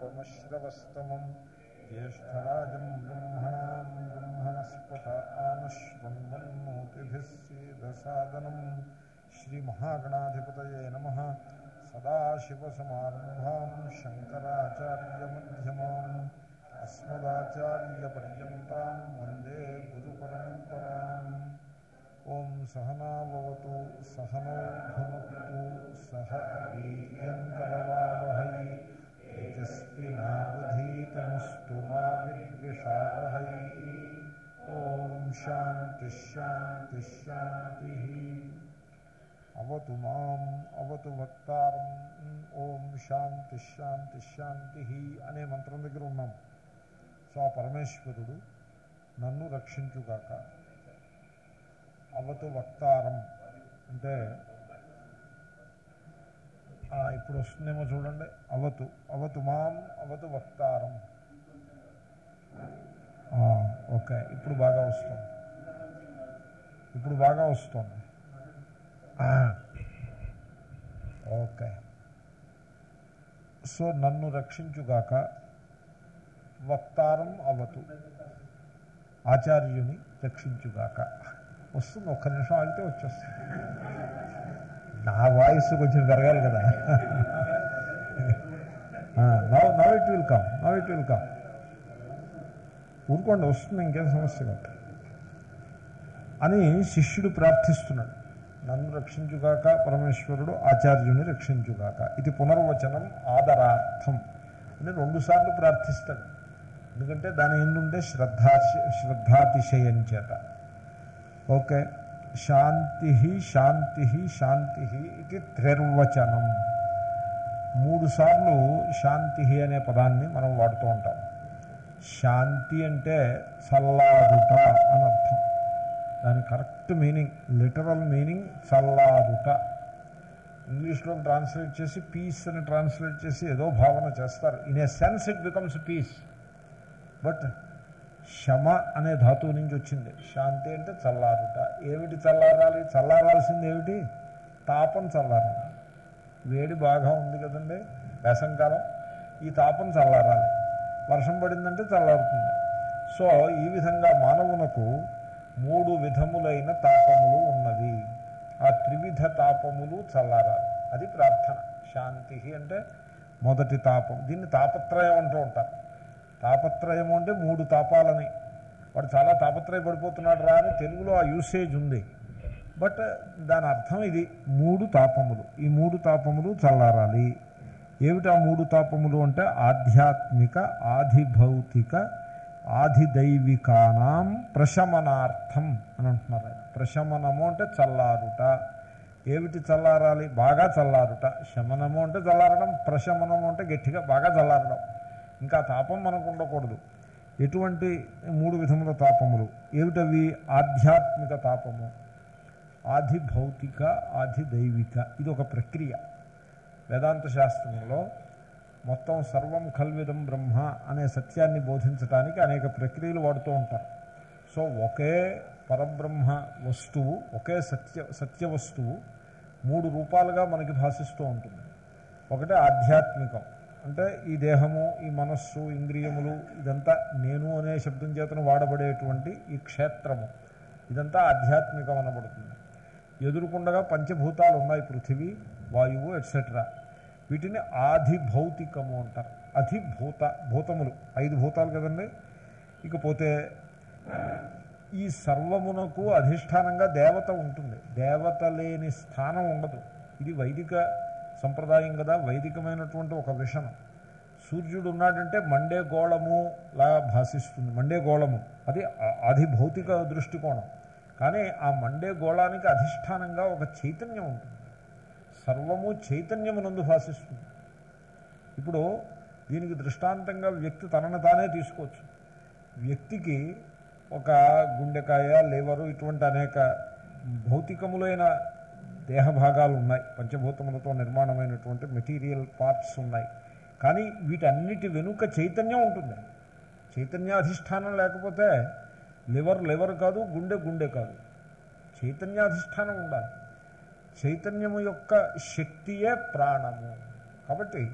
उपमश्रवस्तमम् ज्येष्ठराजम् ब्रह्मणाम् ब्रह्मणस्पत आनश्वन्मन्मोतिभिः सीदसादनम् श्रीमहागणाधिपतये नमः सदाशिवसमारम्भाम् शङ्कराचार्यमध्यमाम् अस्मदाचार्यपर्यन्ताम् वन्दे गुरुपरम्पराम् ॐ सहनावतु सहनौ भुनक्तु सह वीर्यङ्करवावहै तेजस्विनावधीतमस्तु मा विद्विषावहै ॐ शान्तिश्शान्तिश्शान्तिः అవతు మాం అవతు వక్తారం ఓం శాంతి శాంతి శాంతి అనే మంత్రం దగ్గర ఉన్నాం సో ఆ పరమేశ్వరుడు నన్ను రక్షించుగాక అవతు వక్తారం అంటే ఇప్పుడు వస్తుందేమో చూడండి. అవతు అవతు మాం అవతు వక్తారం. ఓకే. ఇప్పుడు బాగా వస్తుంది. ఇప్పుడు బాగా వస్తుంది. ఓకే. సో నన్ను రక్షించుగాక వక్తారం అవతు. ఆచార్యుని రక్షించుగాక. వస్తుంది ఒక్క నిమిషం ఆగితే వచ్చేస్తుంది. నా వాయిస్ కొంచెం పెరగాలి కదా. Now now it will come now it will come ఊరుకోండి వస్తుంది ఇంకేం సమస్య కాదు అని శిష్యుడు ప్రార్థిస్తున్నాడు. నన్ను రక్షించుగాక పరమేశ్వరుడు ఆచార్యుని రక్షించుగాక. ఇది పునర్వచనం ఆదరార్థం. అని రెండుసార్లు ప్రార్థిస్తాడు. ఎందుకంటే దాని ఏంటంటే శ్రద్ధా శ్రద్ధాతిశయం చేత. ఓకే. శాంతి శాంతి శాంతి ఇది త్రిర్వచనం. మూడు సార్లు శాంతి అనే పదాన్ని మనం వాడుతూ ఉంటాం. శాంతి అంటే చల్లారుట అని అర్థం. దాని కరెక్ట్ మీనింగ్ లిటరల్ మీనింగ్ చల్లారుట. ఇంగ్లీష్లో ట్రాన్స్లేట్ చేసి పీస్ అని ట్రాన్స్లేట్ చేసి ఏదో భావన చేస్తారు. In a sense it becomes peace. But శమ అనే ధాతువు నుంచి వచ్చింది. శాంతి అంటే చల్లారుట. ఏమిటి చల్లారాలి? చల్లారాల్సింది ఏమిటి? తాపం చల్లారాలి. వేడి బాగా ఉంది కదండి వేసంకాలం. ఈ తాపం చల్లారాలి. వర్షం పడిందంటే చల్లారుతుంది. సో ఈ విధంగా మానవునకు మూడు విధములైన తాపములు ఉన్నవి. ఆ త్రివిధ తాపములు చల్లారాలి. అది ప్రార్థన. శాంతి అంటే మొదటి తాపం. దీన్ని తాపత్రయం అంటూ ఉంటారు. తాపత్రయము అంటే మూడు తాపాలని. వాడు చాలా తాపత్రయ పడిపోతున్నాడు రా అని తెలుగులో ఆ యూసేజ్ ఉంది. బట్ దాని అర్థం ఇది. మూడు తాపములు. ఈ మూడు తాపములు చల్లారాలి. ఏమిటి ఆ మూడు తాపములు అంటే ఆధ్యాత్మిక ఆధిభౌతిక ఆధిదైవికానాం ప్రశమనార్థం అని అంటున్నారు ఆయన. ప్రశమనము అంటే చల్లారుట. ఏమిటి చల్లారాలి? బాగా చల్లారుట. శమనము అంటే చల్లారడం ప్రశమనము అంటే గట్టిగా బాగా చల్లారడం. ఇంకా తాపం మనకు ఉండకూడదు. ఎటువంటి మూడు విధముల తాపములు? ఏమిటవి? ఆధ్యాత్మిక తాపము ఆది భౌతిక ఆది దైవిక ఇది ఒక ప్రక్రియ. వేదాంత శాస్త్రంలో మొత్తం సర్వం కల్విదం బ్రహ్మ అనే సత్యాన్ని బోధించడానికి అనేక ప్రక్రియలు వాడుతూ ఉంటారు. సో ఒకే పరబ్రహ్మ వస్తువు ఒకే సత్య సత్య వస్తువు మూడు రూపాలుగా మనకి భాషిస్తూ ఉంటుంది. ఒకటి ఆధ్యాత్మికం. అంటే ఈ దేహము ఈ మనస్సు ఇంద్రియములు ఇదంతా నేను అనే శబ్దం చేతను వాడబడేటువంటి ఈ క్షేత్రము. ఇదంతా ఆధ్యాత్మికం అనబడుతుంది ఎదురుకుండగా పంచభూతాలు ఉన్నాయి పృథివీ వాయువు ఎట్సెట్రా వీటిని ఆధిభౌతికము అంటారు. అధిభూత భూతములు. ఐదు భూతాలు కదండి? ఇకపోతే ఈ సర్వమునకు అధిష్టానంగా దేవత ఉంటుంది. దేవత లేని స్థానం ఉండదు. ఇది వైదిక సంప్రదాయం కదా వైదికమైనటువంటి ఒక విషణం. సూర్యుడు ఉన్నాడంటే మండే గోళము లాగా భాషిస్తుంది మండే గోళము. అది అది భౌతిక దృష్టికోణం. కానీ ఆ మండే గోళానికి అధిష్టానంగా ఒక చైతన్యం ఉంటుంది. సర్వము చైతన్యమునందు భాషిస్తుంది. ఇప్పుడు దీనికి దృష్టాంతంగా వ్యక్తి తనను తానే తీసుకోవచ్చు. వ్యక్తికి ఒక గుండెకాయ లేవరు ఇటువంటి అనేక భౌతికములైన దేహ భాగాలు ఉన్నాయి పంచభూతములతో నిర్మాణమైనటువంటి మెటీరియల్ పార్ట్స్ ఉన్నాయి. కానీ వీటన్నిటి వెనుక చైతన్యం ఉంటుంది. చైతన్యాధిష్టానం లేకపోతే లివర్ లివర్ కాదు గుండె గుండె కాదు. చైతన్యాధిష్టానం ఉండాలి. చైతన్యము యొక్క శక్తియే ప్రాణము. కాబట్టి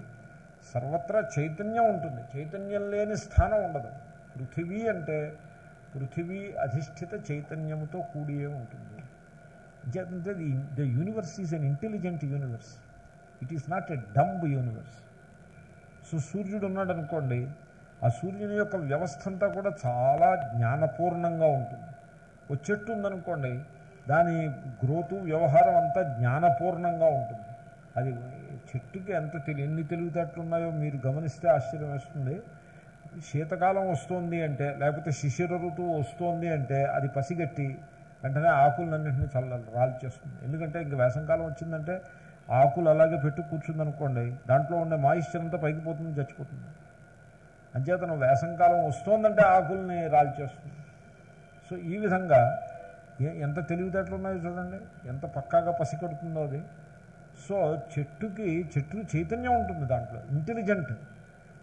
సర్వత్రా చైతన్యం ఉంటుంది. చైతన్యం లేని స్థానం ఉండదు. పృథివీ అంటే పృథివీ అధిష్ఠిత చైతన్యముతో కూడియే ఉంటుంది. అంటే the the universe is an intelligent universe it is not a dumb universe so సూర్యుడు ఉన్నాడు అనుకోండి ఆ సూర్యుని యొక్క వ్యవస్థ అంతా కూడా చాలా జ్ఞానపూర్ణంగా ఉంటుంది. ఒక చెట్టు ఉందనుకోండి దాని గ్రోతు వ్యవహారం అంతా జ్ఞానపూర్ణంగా ఉంటుంది. అది చెట్టుకి ఎంత తెలి ఎన్ని తెలివితేటలు ఉన్నాయో మీరు గమనిస్తే ఆశ్చర్యం వేస్తుంది. శీతకాలం వస్తోంది అంటే లేకపోతే శిశిర ఋతువు వస్తోంది అంటే అది పసిగట్టి వెంటనే ఆకులన్నింటినీ చల్ల రాల్చేస్తుంది. ఎందుకంటే ఇంక వేసంకాలం వచ్చిందంటే ఆకులు అలాగే పెట్టి కూర్చుందనుకోండి దాంట్లో ఉండే మాయిశ్చర్ అంతా పైకి పోతుంది చచ్చిపోతుంది. అంచేతను వేసంకాలం వస్తోందంటే ఆకుల్ని రాల్చేస్తుంది. సో ఈ విధంగా ఎంత తెలివితేటలు ఉన్నాయో చూడండి. ఎంత పక్కాగా పసికడుతుందో అది. సో చెట్టుకి చెట్టు చైతన్యం ఉంటుంది దాంట్లో ఇంటెలిజెంట్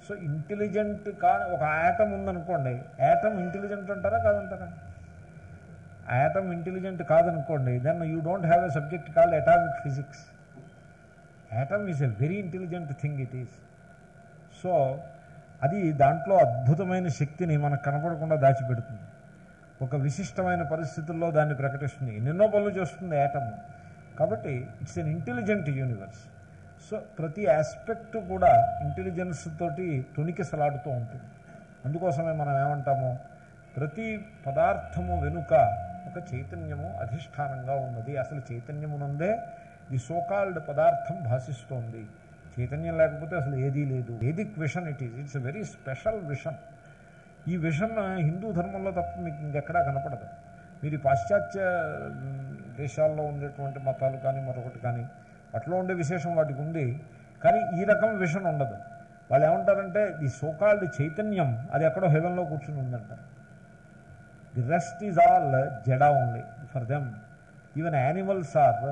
సో ఇంటెలిజెంట్ కా ఒక యాటమ్ ఉందనుకోండి యాటం ఇంటెలిజెంట్ అంటారా కాదంటారా? Atom intelligent కాదనుకోండి then you don't have a subject call atomic physics atom is a very intelligent thing it is so అది దాంట్లో అద్భుతమైన శక్తిని మనకు కనపడకుండా దాచిపెడుతుంది. ఒక విశిష్టమైన పరిస్థితుల్లో దాన్ని ప్రకటిస్తుంది. ఎన్నెన్నో పనులు చేస్తుంది యాటమ్ కాబట్టి it's an intelligent universe so ప్రతి ఆస్పెక్ట్ కూడా ఇంటెలిజెన్స్ తోటి తొణికిసలాడుతూ ఉంటుంది. అందుకోసమే మనం ఏమంటాము? ప్రతి పదార్థము వెనుక ఒక చైతన్యము అధిష్టానంగా ఉన్నది. అసలు చైతన్యమునందే ది సోకాల్డ్ పదార్థం భాషిస్తోంది. చైతన్యం లేకపోతే అసలు ఏదీ లేదు. Vedic vision it is it's very special vision. ఈ విషన్ హిందూ ధర్మంలో తప్ప మీకు ఇంకెక్కడా కనపడదు. మీరు పాశ్చాత్య దేశాల్లో ఉండేటువంటి మతాలు కానీ మరొకటి కానీ వాటిలో ఉండే విశేషం వాటికి ఉంది. కానీ ఈ రకం విషన్ ఉండదు. వాళ్ళు ఏమంటారంటే ది సోకాల్డ్ చైతన్యం అది ఎక్కడో హెవెన్లో కూర్చుని ఉందంటారు. The rest is all Jada only for them even animals are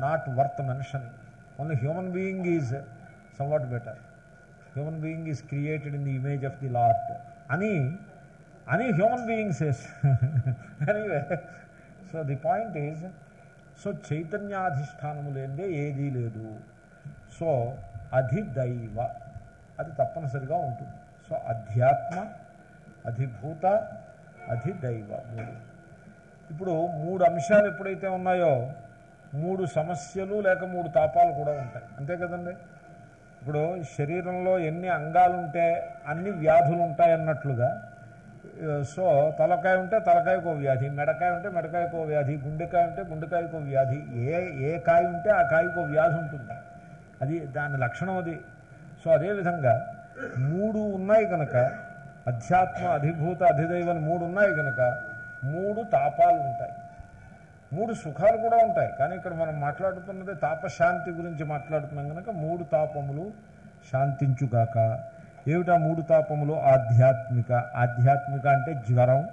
not worth mentioning only human being is somewhat better human being is created in the image of the Lord అని అని human beings yes anyway so the point is so చైతన్యాధిష్టానము లేదే ఏదీ లేదు so అధిదైవ అది తప్పనిసరిగా ఉంటుంది so అధ్యాత్మ అధిభూత అధిదైవ మూడు. ఇప్పుడు మూడు అంశాలు ఎప్పుడైతే ఉన్నాయో మూడు సమస్యలు లేక మూడు తాపాలు కూడా ఉంటాయి. అంతే కదండి? ఇప్పుడు శరీరంలో ఎన్ని అంగాలు ఉంటే అన్ని వ్యాధులు ఉంటాయి అన్నట్లుగా సో తలకాయ ఉంటే తలకాయకో వ్యాధి మెడకాయ ఉంటే మెడకాయకో వ్యాధి గుండెకాయ ఉంటే గుండెకాయకో వ్యాధి ఏ ఏ కాయ ఉంటే ఆ కాయకో వ్యాధి ఉంటుంది. అది దాని లక్షణం అది. సో అదేవిధంగా మూడు ఉన్నాయి కనుక అధ్యాత్మ అధిభూత అధిదైవం మూడు ఉన్నాయి కనుక మూడు తాపాలు ఉంటాయి. మూడు సుఖాలు కూడా ఉంటాయి. కానీ ఇక్కడ మనం మాట్లాడుతున్నది తాపశాంతి గురించి మాట్లాడుతున్నాం కనుక మూడు తాపములు శాంతించుగాక. ఏమిటా మూడు తాపములు? ఆధ్యాత్మిక. ఆధ్యాత్మిక అంటే జ్వరం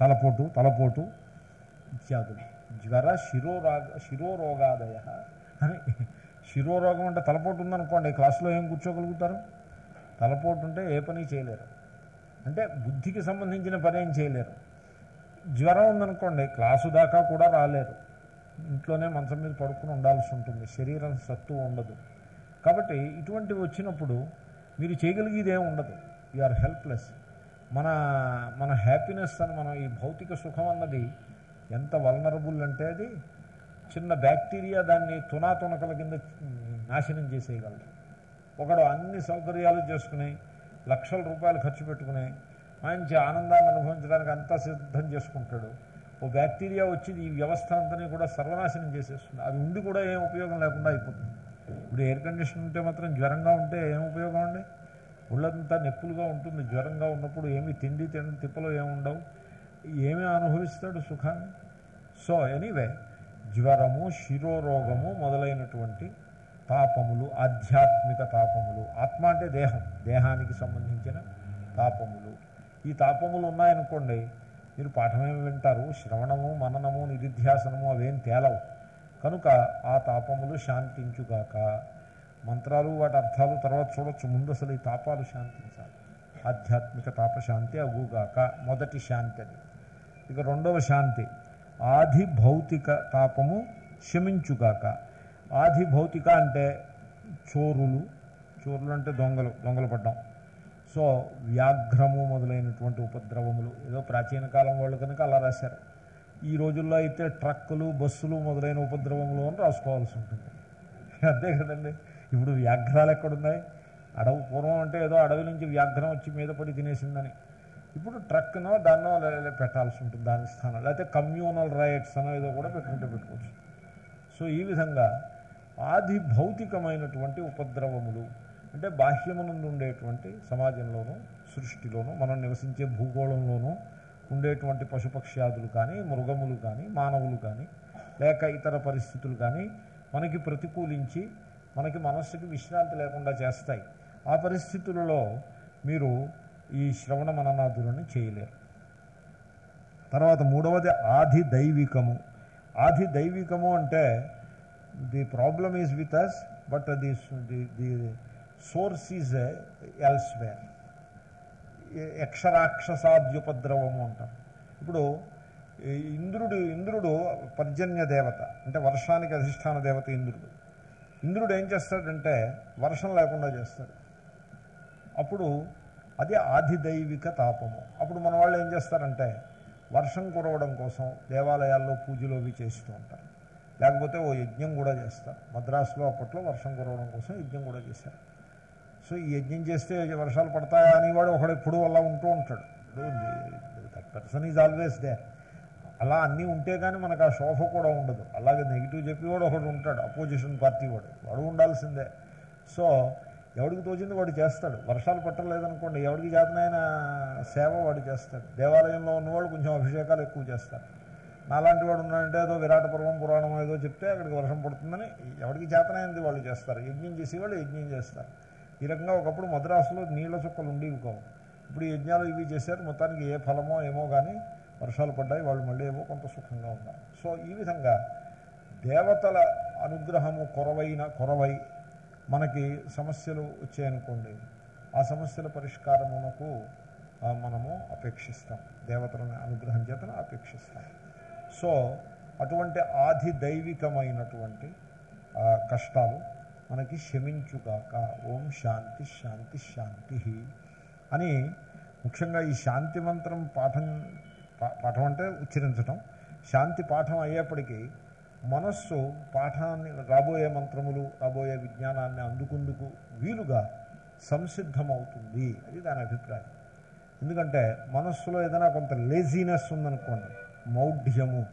తలపోటు తలపోటు ఇత్యాదులు. జ్వర శిరోరాగ శిరోరోగాదయ. అని శిరోరోగం అంటే తలపోటు ఉందనుకోండి క్లాసులో ఏం కూర్చోగలుగుతారు? తలపోటు ఉంటే ఏ పని చేయలేరు. అంటే బుద్ధికి సంబంధించిన పని ఏం చేయలేరు. జ్వరం ఉందనుకోండి క్లాసు దాకా కూడా రాలేరు. ఇంట్లోనే మంచం మీద పడుకుని ఉండాల్సి ఉంటుంది. శరీరం సత్తు ఉండదు. కాబట్టి ఇటువంటివి వచ్చినప్పుడు మీరు చేయగలిగేది ఉండదు. ఉండదు ఆర్ హెల్ప్లెస్ మన మన హ్యాపీనెస్ అని మనం ఈ భౌతిక సుఖం అన్నది ఎంత వలనరబుల్ అంటే అది చిన్న బ్యాక్టీరియా దాన్ని తునాతునకల కింద నాశనం చేసేయగలరు ఒకడు అన్ని సౌకర్యాలు చేసుకుని లక్షల రూపాయలు ఖర్చు పెట్టుకుని మంచి ఆనందాన్ని అనుభవించడానికి అంతా సిద్ధం చేసుకుంటాడు. ఓ బ్యాక్టీరియా వచ్చి ఈ వ్యవస్థ అంతని కూడా సర్వనాశనం చేసేస్తుంది. అది ఉండి కూడా ఏం ఉపయోగం లేకుండా అయిపోతుంది. ఇప్పుడు ఎయిర్ కండిషన్ ఉంటే మాత్రం జ్వరంగా ఉంటే ఏం ఉపయోగం అండి? ఒళ్ళంతా నొప్పులుగా ఉంటుంది. జ్వరంగా ఉన్నప్పుడు ఏమి తిండి తిండి తిప్పలు ఏముండవు ఏమి అనుభవిస్తాడు సుఖాన్ని? సో ఎనీవే జ్వరము శిరోరోగము మొదలైనటువంటి తాపములు ఆధ్యాత్మిక తాపములు. ఆత్మ అంటే దేహం దేహానికి సంబంధించిన తాపములు. ఈ తాపములు ఉన్నాయనుకోండి మీరు పాఠమేమి వింటారు? శ్రవణము మననము నిధిధ్యాసనము అవేం తేలవు. కనుక ఆ తాపములు శాంతించుగాక మంత్రాలు వాటి అర్థాలు తర్వాత చూడొచ్చు. ముందు అసలు ఈ తాపాలు శాంతించాలి. ఆధ్యాత్మిక తాపశాంతి అగుగాక మొదటి శాంతి అది. ఇక రెండవ శాంతి ఆది భౌతిక తాపము శమించుగాక ఆది భౌతిక అంటే చోరులు చోరులు అంటే దొంగలు దొంగలు పడ్డం. సో వ్యాఘ్రము మొదలైనటువంటి ఉపద్రవములు ఏదో ప్రాచీన కాలం వాళ్ళు కనుక అలా రాశారు. ఈ రోజుల్లో అయితే ట్రక్కులు బస్సులు మొదలైన ఉపద్రవములు అని రాసుకోవాల్సి ఉంటుంది. అంతే కదండి. ఇప్పుడు వ్యాఘ్రాలు ఎక్కడున్నాయి? అడవి పూర్వం అంటే ఏదో అడవి నుంచి వ్యాఘ్రం వచ్చి మీద పడి తినేసిందని. ఇప్పుడు ట్రక్నో దాన్నో పెట్టాల్సి ఉంటుంది దాని స్థానం. లేకపోతే కమ్యూనల్ రైట్స్ అనో ఏదో కూడా పెట్టుకుంటే పెట్టుకోవచ్చు. సో ఈ విధంగా ఆది భౌతికమైనటువంటి ఉపద్రవములు. అంటే బాహ్యమునందు ఉండేటువంటి సమాజంలోనూ సృష్టిలోనూ మనం నివసించే భూగోళంలోనూ ఉండేటువంటి పశుపక్ష్యాదులు కానీ మృగములు కానీ మానవులు కానీ లేక ఇతర పరిస్థితులు కానీ మనకి ప్రతికూలించి మనకి మనస్సుకి విశ్రాంతి లేకుండా చేస్తాయి. ఆ పరిస్థితులలో మీరు ఈ శ్రవణ మననాదులను చేయలేరు. తర్వాత మూడవది ఆది దైవికము ఆది దైవికము అంటే the problem is with us but the the the source is elsewhere యక్షరాక్షసాద్యుపద్రవము అంటారు ఇప్పుడు ఇంద్రుడు ఇంద్రుడు పర్జన్య దేవత అంటే వర్షానికి అధిష్టాన దేవత ఇంద్రుడు ఇంద్రుడు ఏం చేస్తాడంటే వర్షం లేకుండా చేస్తాడు. అప్పుడు అది ఆధిదైవిక తాపము. అప్పుడు మన వాళ్ళు ఏం చేస్తారంటే వర్షం కురవడం కోసం దేవాలయాల్లో పూజలు అవి చేస్తూ ఉంటారు. లేకపోతే ఓ యజ్ఞం కూడా చేస్తారు మద్రాసులో అప్పట్లో వర్షం కురవడం కోసం యజ్ఞం కూడా చేశారు. సో ఈ యజ్ఞం చేస్తే వర్షాలు పడతాయా అని వాడు ఒకడు ఎప్పుడు అలా ఉంటూ ఉంటాడు. That person is always they అలా అన్నీ ఉంటే కానీ మనకు ఆ శోభ కూడా ఉండదు. అలాగే నెగిటివ్ చెప్పేవాడు ఒకడు ఉంటాడు అపోజిషన్ పార్టీ వాడు. వాడు ఉండాల్సిందే. సో ఎవడికి తోచింది వాడు చేస్తాడు. వర్షాలు పట్టలేదనుకోండి ఎవడికి చేతనైన సేవ వాడు చేస్తాడు. దేవాలయంలో ఉన్నవాడు కొంచెం అభిషేకాలు ఎక్కువ చేస్తారు నాలాంటి వాడు ఉన్నాడంటే ఏదో విరాట పర్వం పురాణం ఏదో చెప్తే అక్కడికి వర్షం పడుతుందని ఎవరికి చేతనైంది వాళ్ళు చేస్తారు. యజ్ఞం చేసేవాళ్ళు యజ్ఞం చేస్తారు. ఈ రకంగా ఒకప్పుడు మద్రాసులో నీళ్ళ చుక్కలు ఉండేవి కావు. ఇప్పుడు యజ్ఞాలు ఇవి చేశారు. మొత్తానికి ఏ ఫలమో ఏమో కానీ వర్షాలు పడ్డాయి. వాళ్ళు మళ్ళీ ఏమో కొంత సుఖంగా ఉన్నారు. సో ఈ విధంగా దేవతల అనుగ్రహము కొరవైన కొరవై మనకి సమస్యలు వచ్చాయనుకోండి. ఆ సమస్యల పరిష్కారమునకు మనము అపేక్షిస్తాం. దేవతలను అనుగ్రహం చేతను అపేక్షిస్తాం. సో అటువంటి ఆది దైవికమైనటువంటి కష్టాలు మనకి శమించుగాక ఓం శాంతి శాంతి శాంతి అని ముఖ్యంగా ఈ శాంతి మంత్రం పాఠం పాఠం అంటే ఉచ్చరించటం. శాంతి పాఠం అయ్యేప్పటికీ మనస్సు పాఠాన్ని రాబోయే మంత్రములు రాబోయే విజ్ఞానాన్ని అందుకుందుకు వీలుగా సంసిద్ధమవుతుంది. అది దాని అభిప్రాయం. ఎందుకంటే మనస్సులో ఏదైనా కొంత లేజీనెస్ ఉందనుకోండి మౌఢ్యము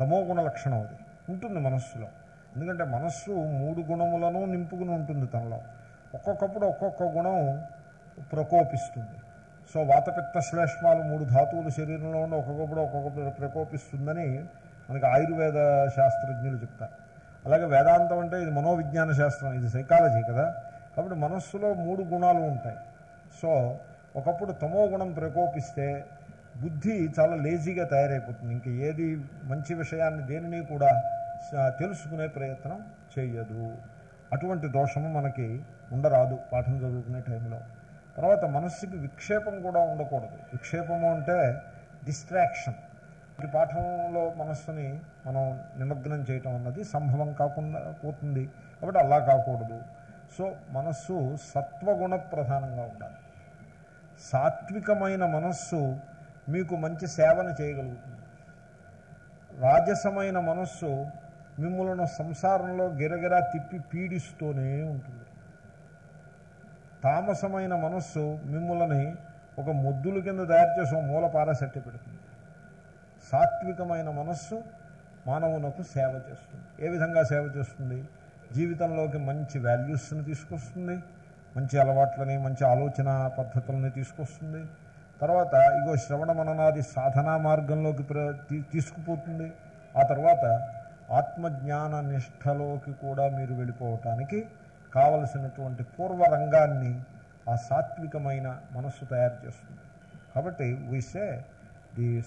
తమో గుణ లక్షణం అది. ఉంటుంది మనస్సులో. ఎందుకంటే మనస్సు మూడు గుణములను నింపుకుని ఉంటుంది తనలో. ఒక్కొక్కప్పుడు ఒక్కొక్క గుణం ప్రకోపిస్తుంది. సో వాతపిత్త శ్లేష్మాలు మూడు ధాతువులు శరీరంలో ఉండి ఒక్కొక్కప్పుడు ఒక్కొక్కప్పుడు ప్రకోపిస్తుందని మనకి ఆయుర్వేద శాస్త్రజ్ఞులు చెప్తారు. అలాగే వేదాంతం అంటే ఇది మనోవిజ్ఞాన శాస్త్రం ఇది సైకాలజీ కదా. కాబట్టి మనస్సులో మూడు గుణాలు ఉంటాయి. సో ఒకప్పుడు తమో గుణం ప్రకోపిస్తే బుద్ధి చాలా లేజీగా తయారైపోతుంది. ఇంక ఏది మంచి విషయాన్ని దేనిని కూడా తెలుసుకునే ప్రయత్నం చేయదు. అటువంటి దోషము మనకి ఉండరాదు పాఠం చదువుకునే టైంలో. తర్వాత మనస్సుకి విక్షేపం కూడా ఉండకూడదు. విక్షేపము అంటే డిస్ట్రాక్షన్. ఈ పాఠంలో మనస్సుని మనం నిమగ్నం చేయటం అన్నది సంభవం కాకుండా పోతుంది. కాబట్టి అలా కాకూడదు. సో మనస్సు సత్వగుణ ప్రధానంగా ఉండాలి. సాత్వికమైన మనస్సు మీకు మంచి సేవను చేయగలుగుతుంది. రాజసమైన మనస్సు మిమ్మల్ని సంసారంలో గిరగిరా తిప్పి పీడిస్తూనే ఉంటుంది. తామసమైన మనస్సు మిమ్మల్ని ఒక మొద్దుల కింద తయారు చేసి మూల పారసెట్టి పెడుతుంది. సాత్వికమైన మనస్సు మానవునకు సేవ చేస్తుంది. ఏ విధంగా సేవ చేస్తుంది? జీవితంలోకి మంచి వాల్యూస్ని తీసుకొస్తుంది మంచి అలవాట్లని మంచి ఆలోచన పద్ధతులని తీసుకొస్తుంది తర్వాత ఇగో శ్రవణ మననాది సాధనా మార్గంలోకి ప్ర తీ- తీసుకుపోతుంది. ఆ తర్వాత ఆత్మజ్ఞాన నిష్టలోకి కూడా మీరు వెళ్ళిపోవటానికి కావలసినటువంటి పూర్వ రంగాన్ని ఆ సాత్వికమైన మనస్సు తయారు చేస్తుంది. కాబట్టి we say the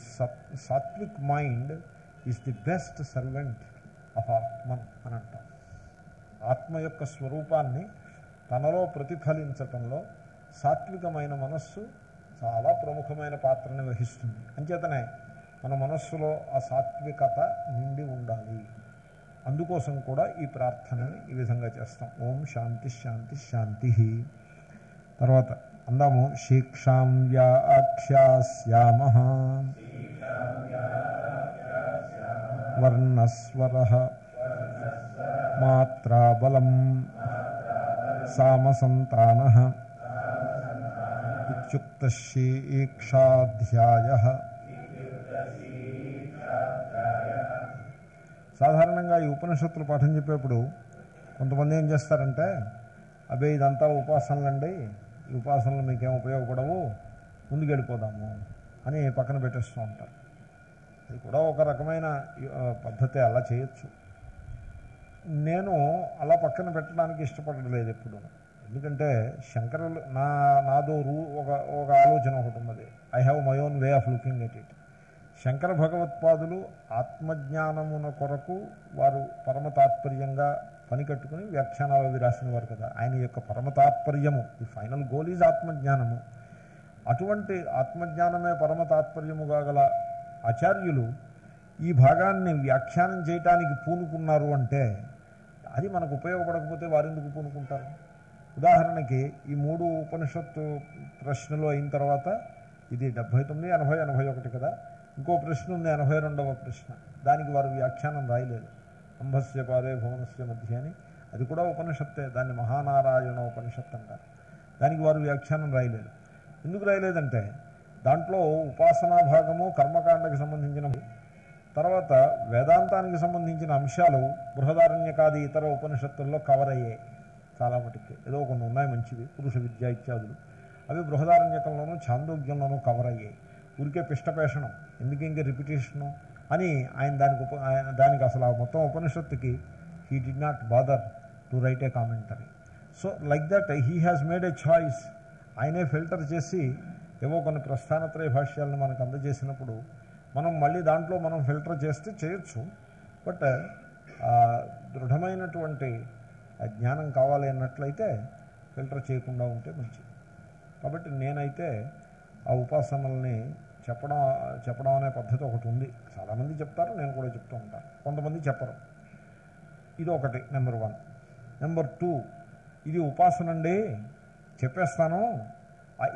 sattvic mind is the best servant of Atman అని అంటాం. ఆత్మ యొక్క స్వరూపాన్ని తనలో ప్రతిఫలించటంలో సాత్వికమైన మనస్సు చాలా ప్రముఖమైన పాత్రని వహిస్తుంది. అంచేతనే మన మనస్సులో ఆ సాత్వికత నిండి ఉండాలి. అందుకోసం కూడా ఈ ప్రార్థనని ఈ విధంగా చేస్తాం. ఓం శాంతి శాంతి శాంతి. తర్వాత అందాము. శిక్షాం వ్యాఖ్యాస్యామ వర్ణస్వర. మాత్రాబలం. సామసంతాన. ఇత్యుక్తశీక్షాధ్యాయ సాధారణంగా ఈ ఉపనిషత్తులు పాఠం చెప్పేప్పుడు కొంతమంది ఏం చేస్తారంటే అబ్బే ఇదంతా ఉపాసనలండి. ఈ ఉపాసనలు మీకేం ఉపయోగపడవు. ముందుకు వెళ్ళిపోదాము అని పక్కన పెట్టేస్తూ ఉంటారు. అది కూడా ఒక రకమైన పద్ధతి అలా చేయొచ్చు. నేను అలా పక్కన పెట్టడానికి ఇష్టపడలేదు ఎప్పుడు. ఎందుకంటే శంకరులు నా నాదో రూ ఒక ఒక ఆలోచన ఒకటి ఉన్నది. I have my own way of looking at it Shankara భగవత్పాదులు ఆత్మజ్ఞానమున కొరకు వారు పరమ తాత్పర్యంగా పని కట్టుకుని వ్యాఖ్యానాలు అవి రాసిన వారు కదా. ఆయన యొక్క పరమ తాత్పర్యము ది ఫైనల్ గోల్ ఈజ్ ఆత్మజ్ఞానము. అటువంటి ఆత్మజ్ఞానమే పరమ తాత్పర్యముగా గల ఆచార్యులు ఈ భాగాన్ని వ్యాఖ్యానం చేయటానికి పూనుకున్నారు అంటే అది మనకు ఉపయోగపడకపోతే వారెందుకు పూనుకుంటారు? ఉదాహరణకి ఈ మూడు ఉపనిషత్తు ప్రశ్నలు అయిన తర్వాత ఇది డెబ్భై తొమ్మిది ఎనభై ఎనభై ఒకటి కదా. ఇంకో ప్రశ్న ఉంది ఎనభై రెండవ ప్రశ్న. దానికి వారు వ్యాఖ్యానం రాయలేదు. అంభస్య పాదే భువనస్య మధ్య అని. అది కూడా ఉపనిషత్తే దాన్ని మహానారాయణ ఉపనిషత్తు అంటారు. దానికి వారు వ్యాఖ్యానం రాయలేదు. ఎందుకు రాయలేదంటే దాంట్లో ఉపాసనా భాగము కర్మకాండకి సంబంధించిన తర్వాత వేదాంతానికి సంబంధించిన అంశాలు బృహదారణ్యకాది ఇతర ఉపనిషత్తుల్లో కవర్ అయ్యాయి. చాలా మటుకి ఏదో కొన్ని ఉన్నాయి మంచివి. పురుష విద్య ఇత్యాదులు. అవి బృహదారణ్యకంలోనూ ఛాందోగ్యంలోనూ కవర్ అయ్యాయి ఊరికే పిష్టపేషణం. ఎందుకు ఇంకా రిపిటేషను? అని ఆయన దానికి ఉప ఆయన దానికి అసలు ఆ మొత్తం ఉపనిషత్తుకి he did not bother to write a commentary so like that he has made a choice ఆయనే ఫిల్టర్ చేసి ఏవో కొన్ని ప్రస్థానత్రయ భాష్యాలను మనకు అందజేసినప్పుడు మనం మళ్ళీ దాంట్లో మనం ఫిల్టర్ చేస్తే చేయొచ్చు. బట్ దృఢమైనటువంటి ఆ జ్ఞానం కావాలి అన్నట్లయితే ఫిల్టర్ చేయకుండా ఉంటే మంచిది. కాబట్టి నేనైతే ఆ ఉపాసనల్ని చెప్పడం చెప్పడం అనే పద్ధతి ఒకటి ఉంది. చాలామంది చెప్తారు నేను కూడా చెప్తూ ఉంటాను. కొంతమంది చెప్పరు. ఇది ఒకటి నెంబర్ వన్. నెంబర్ టూ ఇది ఉపాసన అండి చెప్పేస్తాను.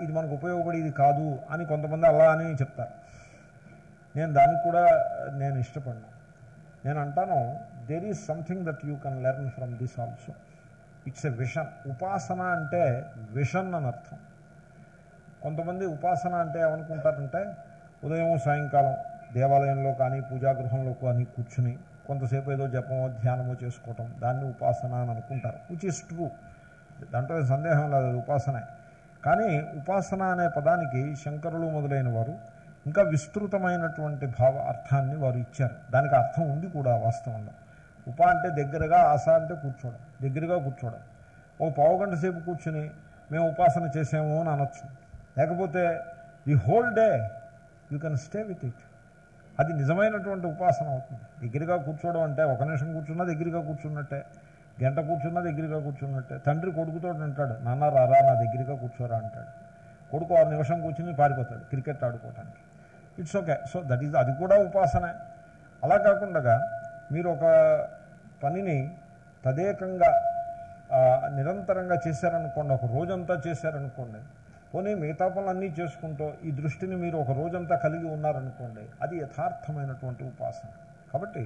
ఇది మనకు ఉపయోగపడేది కాదు అని కొంతమంది అలా అని చెప్తారు. నేను దానికి కూడా నేను ఇష్టపడినా. నేను అంటాను there is something that you can learn from this also it's a vision ఉపాసన అంటే విషన్ అని అర్థం. కొంతమంది ఉపాసన అంటే ఏమనుకుంటారంటే ఉదయం సాయంకాలం దేవాలయంలో కానీ పూజాగృహంలో కానీ కూర్చుని కొంతసేపు ఏదో జపమో ధ్యానమో చేసుకోవటం దాన్ని ఉపాసన అని అనుకుంటారు. విచ్ ఇస్ ట్రూ దాంట్లో సందేహం లేదు అది ఉపాసనే కానీ ఉపాసన అనే పదానికి శంకరులు మొదలైన వారు ఇంకా విస్తృతమైనటువంటి భావ అర్థాన్ని వారు ఇచ్చారు. దానికి అర్థం ఉంది కూడా వాస్తవంలో ఉప అంటే దగ్గరగా ఆశ అంటే కూర్చోవడం దగ్గరగా కూర్చోవడం. ఓ పావు గంట సేపు కూర్చుని మేము ఉపాసన చేసాము అని అనొచ్చు. లేకపోతే the whole day you can stay with it. అది నిజమైనటువంటి ఉపాసన అవుతుంది. దగ్గరగా కూర్చోవడం అంటే ఒక నిమిషం కూర్చున్నా దగ్గరగా కూర్చున్నట్టే గంట కూర్చున్నా దగ్గరగా కూర్చున్నట్టే. తండ్రి కొడుకుతో అంటాడు నాన్న రారా నా దగ్గరగా కూర్చోరా అంటాడు. కొడుకు ఆరు నిమిషం కూర్చుని పారిపోతాడు cricket ఆడుకోవటానికి. It's okay so that is అది కూడా ఉపాసనే. అలా కాకుండా మీరు ఒక పనిని తదేకంగా నిరంతరంగా చేశారనుకోండి ఒక రోజంతా చేశారనుకోండి పోనీ మిగతా పనులన్నీ చేసుకుంటూ ఈ దృష్టిని మీరు ఒక రోజంతా కలిగి ఉన్నారనుకోండి అది యథార్థమైనటువంటి ఉపాసన. కాబట్టి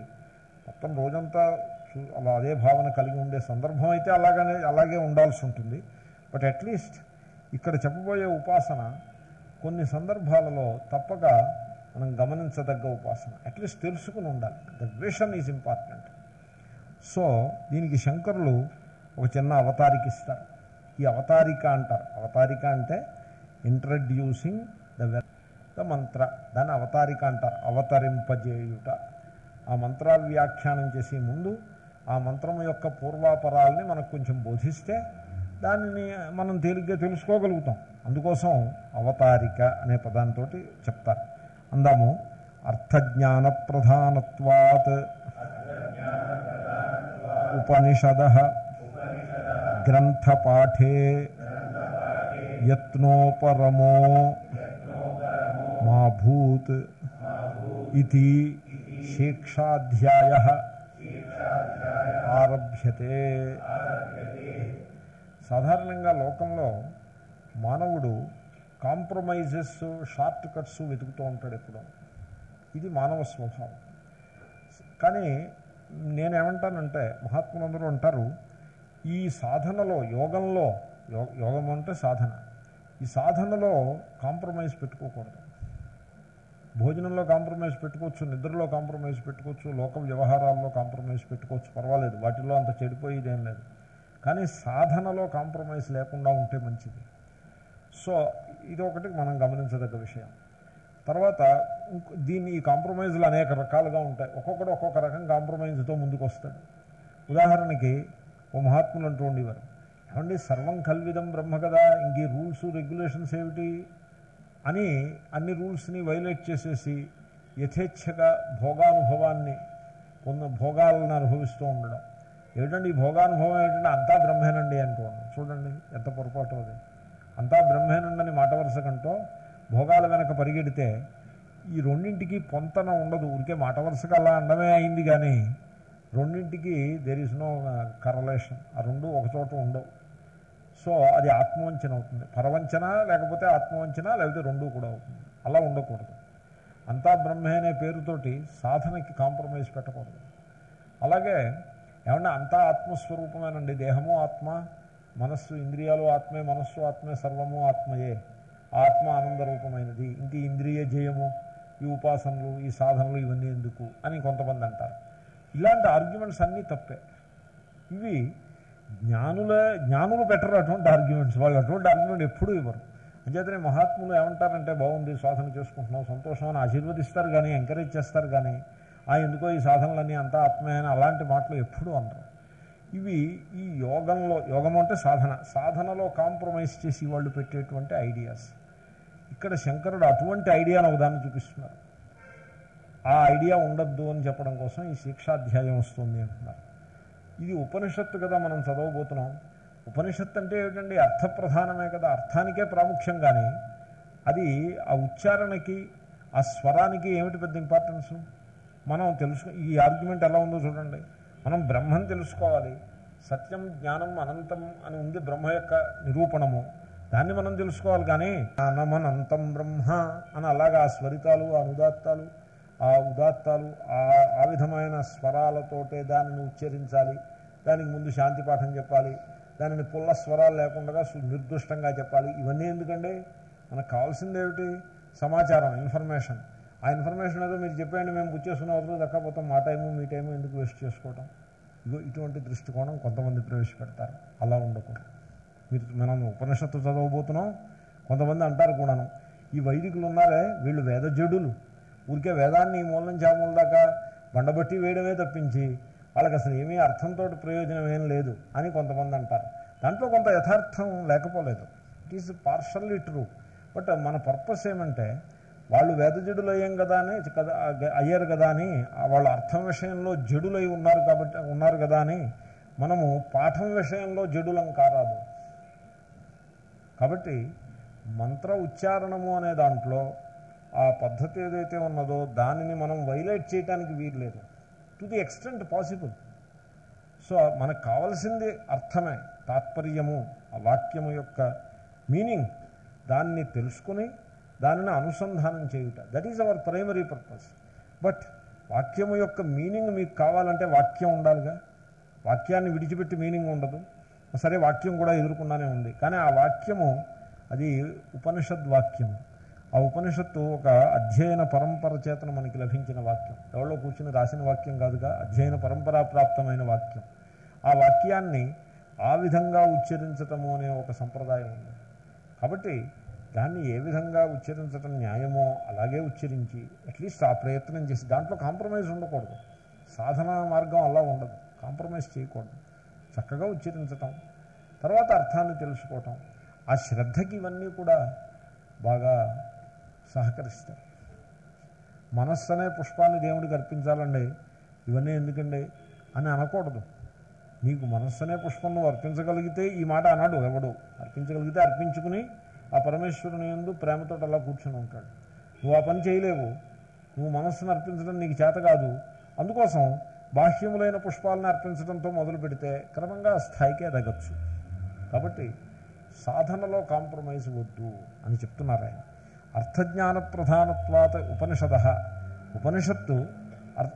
మొత్తం రోజంతా చూ- అలా అదే భావన కలిగి ఉండే సందర్భం అయితే అలాగనే అలాగే ఉండాల్సి ఉంటుంది. బట్ అట్లీస్ట్ ఇక్కడ చెప్పబోయే ఉపాసన కొన్ని సందర్భాలలో తప్పక మనం గమనించదగ్గ ఉపాసన. అట్లీస్ట్ తెలుసుకుని ఉండాలి. The vision is important so దీనికి శంకరులు ఒక చిన్న అవతారిక ఇస్తారు. ఈ అవతారిక అంటారు. అవతారిక అంటే ఇంట్రడ్యూసింగ్ ద ద మంత్ర దాన్ని అవతారిక అంటారు. అవతరింపజేయుట. ఆ మంత్రాలు వ్యాఖ్యానం చేసే ముందు ఆ మంత్రం యొక్క పూర్వాపరాలని మనకు కొంచెం బోధిస్తే దానిని మనం తేలిగ్గా తెలుసుకోగలుగుతాం. అందుకోసం అవతారిక అనే పదాంతో చెప్తారు. అందాము అర్థజ్ఞాన ప్రధానత్వాత్ ఉపనిషద గ్రంథపాఠే యత్నోపరమో మా భూత్ ఇది శిక్షాధ్యాయ ఆరభ్యతే సాధారణంగా లోకంలో మానవుడు కాంప్రమైజెస్ షార్ట్ కట్స్ వెతుకుతూ ఉంటాడు ఎప్పుడు. ఇది మానవ స్వభావం. కానీ నేనేమంటానంటే మహాత్ములందరూ అంటారు ఈ సాధనలో యోగంలో యో- యోగం అంటే సాధన. ఈ సాధనలో కాంప్రమైజ్ పెట్టుకోకూడదు. భోజనంలో కాంప్రమైజ్ పెట్టుకోవచ్చు నిద్రలో కాంప్రమైజ్ పెట్టుకోవచ్చు లోక వ్యవహారాల్లో కాంప్రమైజ్ పెట్టుకోవచ్చు పర్వాలేదు. వాటిల్లో అంత చెడిపోయేదేం లేదు. కానీ సాధనలో కాంప్రమైజ్ లేకుండా ఉంటే మంచిది. సో ఇది ఒకటి మనం గమనించదగ్గ విషయం. తర్వాత దీన్ని ఈ కాంప్రమైజ్లు అనేక రకాలుగా ఉంటాయి. ఒక్కొక్కడు ఒక్కొక్క రకం కాంప్రమైజ్తో ముందుకు వస్తాడు ఉదాహరణకి ఓ మహాత్ములు అంటూ ఉండేవారు ఏమండి సర్వం కల్విదం బ్రహ్మ కదా ఇంక ఈ రూల్స్ రెగ్యులేషన్స్ ఏమిటి? అని అన్ని రూల్స్ని వైలేట్ చేసేసి యథేచ్ఛగా భోగానుభవాన్ని పొంద భోగాలను అనుభవిస్తూ ఉండడం. ఏమిటండి ఈ భోగానుభవం ఏంటంటే అంతా బ్రహ్మేనండి అనుకోండి చూడండి ఎంత పొరపాటు అది. అంతా బ్రహ్మేనండని మాట వరుస కంటూ భోగాల వెనక పరిగెడితే ఈ రెండింటికి పొంతన ఉండదు. ఊరికే మాట వరుసగా అలా అండమే అయింది కానీ రెండింటికి దేర్ ఇస్ నో కరలేషన్ ఆ రెండు ఒకచోట ఉండవు. సో అది ఆత్మవంచన అవుతుంది. పరవంచన లేకపోతే ఆత్మవంచన లేకపోతే రెండూ కూడా అవుతుంది. అలా ఉండకూడదు. అంతా బ్రహ్మే అనే పేరుతోటి సాధనకి కాంప్రమైజ్ పెట్టకూడదు. అలాగే ఏమన్నా అంతా ఆత్మస్వరూపమేనండి? దేహము ఆత్మ మనస్సు ఇంద్రియాలు ఆత్మే మనస్సు ఆత్మే సర్వము ఆత్మయే. ఆత్మ ఆనందరూపమైనది. ఇంక ఇంద్రియ జయము ఈ ఉపాసనలు ఈ సాధనలు ఇవన్నీ ఎందుకు అని కొంతమంది అంటారు. ఇలాంటి ఆర్గ్యుమెంట్స్ అన్నీ తప్పే. ఇవి జ్ఞానుల జ్ఞానులు పెట్టరు అటువంటి ఆర్గ్యుమెంట్స్ వాళ్ళు అటువంటి ఆర్గ్యుమెంట్ ఎప్పుడూ ఇవ్వరు. అంచేతనే మహాత్ములు ఏమంటారంటే బాగుంది సాధన చేసుకుంటున్నాం సంతోషం అని ఆశీర్వదిస్తారు కానీ ఎంకరేజ్ చేస్తారు కానీ ఆ ఎందుకో ఈ సాధనలన్నీ అంతా ఆత్మే అని అలాంటి మాటలు ఎప్పుడూ అనరు. ఇవి ఈ యోగంలో యోగం అంటే సాధన. సాధనలో కాంప్రమైజ్ చేసి వాళ్ళు పెట్టేటువంటి ఐడియాస్. ఇక్కడ శంకరుడు అటువంటి ఐడియాను ఒకదాన్ని చూపిస్తున్నారు. ఆ ఐడియా ఉండద్దు అని చెప్పడం కోసం ఈ శిక్షాధ్యాయం వస్తుంది అంటున్నారు. ఇది ఉపనిషత్తు కదా మనం చదవబోతున్నాం. ఉపనిషత్తు అంటే ఏమిటండి? అర్థప్రధానమే కదా. అర్థానికే ప్రాముఖ్యం కానీ అది ఆ ఉచ్చారణకి ఆ స్వరానికి ఏమిటి పెద్ద ఇంపార్టెన్స్? మనం తెలుసు ఈ ఆర్గ్యుమెంట్ ఎలా ఉందో చూడండి. మనం బ్రహ్మను తెలుసుకోవాలి. సత్యం జ్ఞానం అనంతం అని ఉంది బ్రహ్మ యొక్క నిరూపణము. దాన్ని మనం తెలుసుకోవాలి కానీ జ్ఞానమనంతం బ్రహ్మ అని అలాగా ఆ స్వరితాలు ఆ అనుదాత్తాలు ఆ ఉదాత్తాలు ఆ ఆ విధమైన స్వరాలతోటే దానిని ఉచ్చరించాలి. దానికి ముందు శాంతి పాఠం చెప్పాలి. దానిని పుల్ల స్వరాలు లేకుండా నిర్దుష్టంగా చెప్పాలి. ఇవన్నీ ఎందుకండి? మనకు కావాల్సింది ఏమిటి సమాచారం ఇన్ఫర్మేషన్. ఆ ఇన్ఫర్మేషన్ ఏదో మీరు చెప్పండి మేము గుర్చేసుకున్న అవసరం దక్కపోతాం మా టైము మీ టైము ఎందుకు వేస్ట్ చేసుకోవటం? ఇగో ఇటువంటి దృష్టికోణం కొంతమంది ప్రవేశపెడతారు. అలా ఉండకూడదు. మీరు మనం ఉపనిషత్తు చదవబోతున్నాం కొంతమంది అంటారు కూడాను ఈ వైదికులు ఉన్నారే వీళ్ళు వేద జడులు. ఊరికే వేదాన్ని ఈ మూలం నుంచి దాకా బండబట్టి వేయడమే తప్పించి వాళ్ళకి అసలు ఏమీ అర్థంతో ప్రయోజనం ఏం లేదు అని కొంతమంది అంటారు. దాంట్లో కొంత యథార్థం లేకపోలేదు. It is partially true but మన పర్పస్ ఏమంటే వాళ్ళు వేద జడులు అయ్యాం కదా అని కదా అయ్యారు కదా అని వాళ్ళ అర్థం విషయంలో జడులై ఉన్నారు కాబట్టి ఉన్నారు కదా అని మనము పాఠం విషయంలో జడులం కారాదు. కాబట్టి మంత్ర ఉచ్చారణము అనే దాంట్లో ఆ పద్ధతి ఏదైతే ఉన్నదో దానిని మనం వైలేట్ చేయడానికి వీల్లేదు. To the extent possible. So మనకు కావలసింది అర్థమే తాత్పర్యము ఆ వాక్యము యొక్క మీనింగ్. దాన్ని తెలుసుకుని దానిని అనుసంధానం చేయుట. That is our primary purpose but వాక్యము యొక్క మీనింగ్ మీకు కావాలంటే వాక్యం ఉండాలిగా. వాక్యాన్ని విడిచిపెట్టి మీనింగ్ ఉండదు. సరే వాక్యం కూడా ఎదుర్కొన్నానే ఉంది. కానీ ఆ వాక్యము అది ఉపనిషద్ వాక్యము. ఆ ఉపనిషత్తు ఒక అధ్యయన పరంపర చేతన మనకి లభించిన వాక్యం. ఎవరో కూర్చుని రాసిన వాక్యం కాదుగా అధ్యయన పరంపరా ప్రాప్తమైన వాక్యం. ఆ వాక్యాన్ని ఆ విధంగా ఉచ్చరించటము అనే ఒక సంప్రదాయం ఉంది. కాబట్టి దాన్ని ఏ విధంగా ఉచ్చరించటం న్యాయమో అలాగే ఉచ్చరించి అట్లీస్ట్ ఆ ప్రయత్నం చేసి దాంట్లో కాంప్రమైజ్ ఉండకూడదు. సాధన మార్గం అలా ఉండదు. కాంప్రమైజ్ చేయకూడదు. చక్కగా ఉచ్చరించటం. తర్వాత అర్థాన్ని తెలుసుకోవటం. ఆ శ్రద్ధకి ఇవన్నీ కూడా బాగా సహకరిస్తాయి. మనస్సు అనే పుష్పాన్ని దేవుడికి అర్పించాలండి. ఇవన్నీ ఎందుకండి? అని అనకూడదు. నీకు మనస్సు అనే పుష్పం నువ్వు అర్పించగలిగితే ఈ మాట అన్నాడు ఎవడు. అర్పించగలిగితే అర్పించుకుని ఆ పరమేశ్వరుని ఎందు ప్రేమతో అలా కూర్చొని ఉంటాడు. నువ్వు ఆ పని చేయలేవు. నువ్వు మనస్సును అర్పించడం నీకు చేత కాదు. అందుకోసం బాహ్యములైన పుష్పాలను అర్పించడంతో మొదలు పెడితే క్రమంగా స్థాయికే స్థాయికి ఎదగచ్చు. కాబట్టి సాధనలో కాంప్రమైజ్ వద్దు అని చెప్తున్నారు ఆయన. అర్థజ్ఞాన ప్రధానత్వాత ఉపనిషద. ఉపనిషత్తు అర్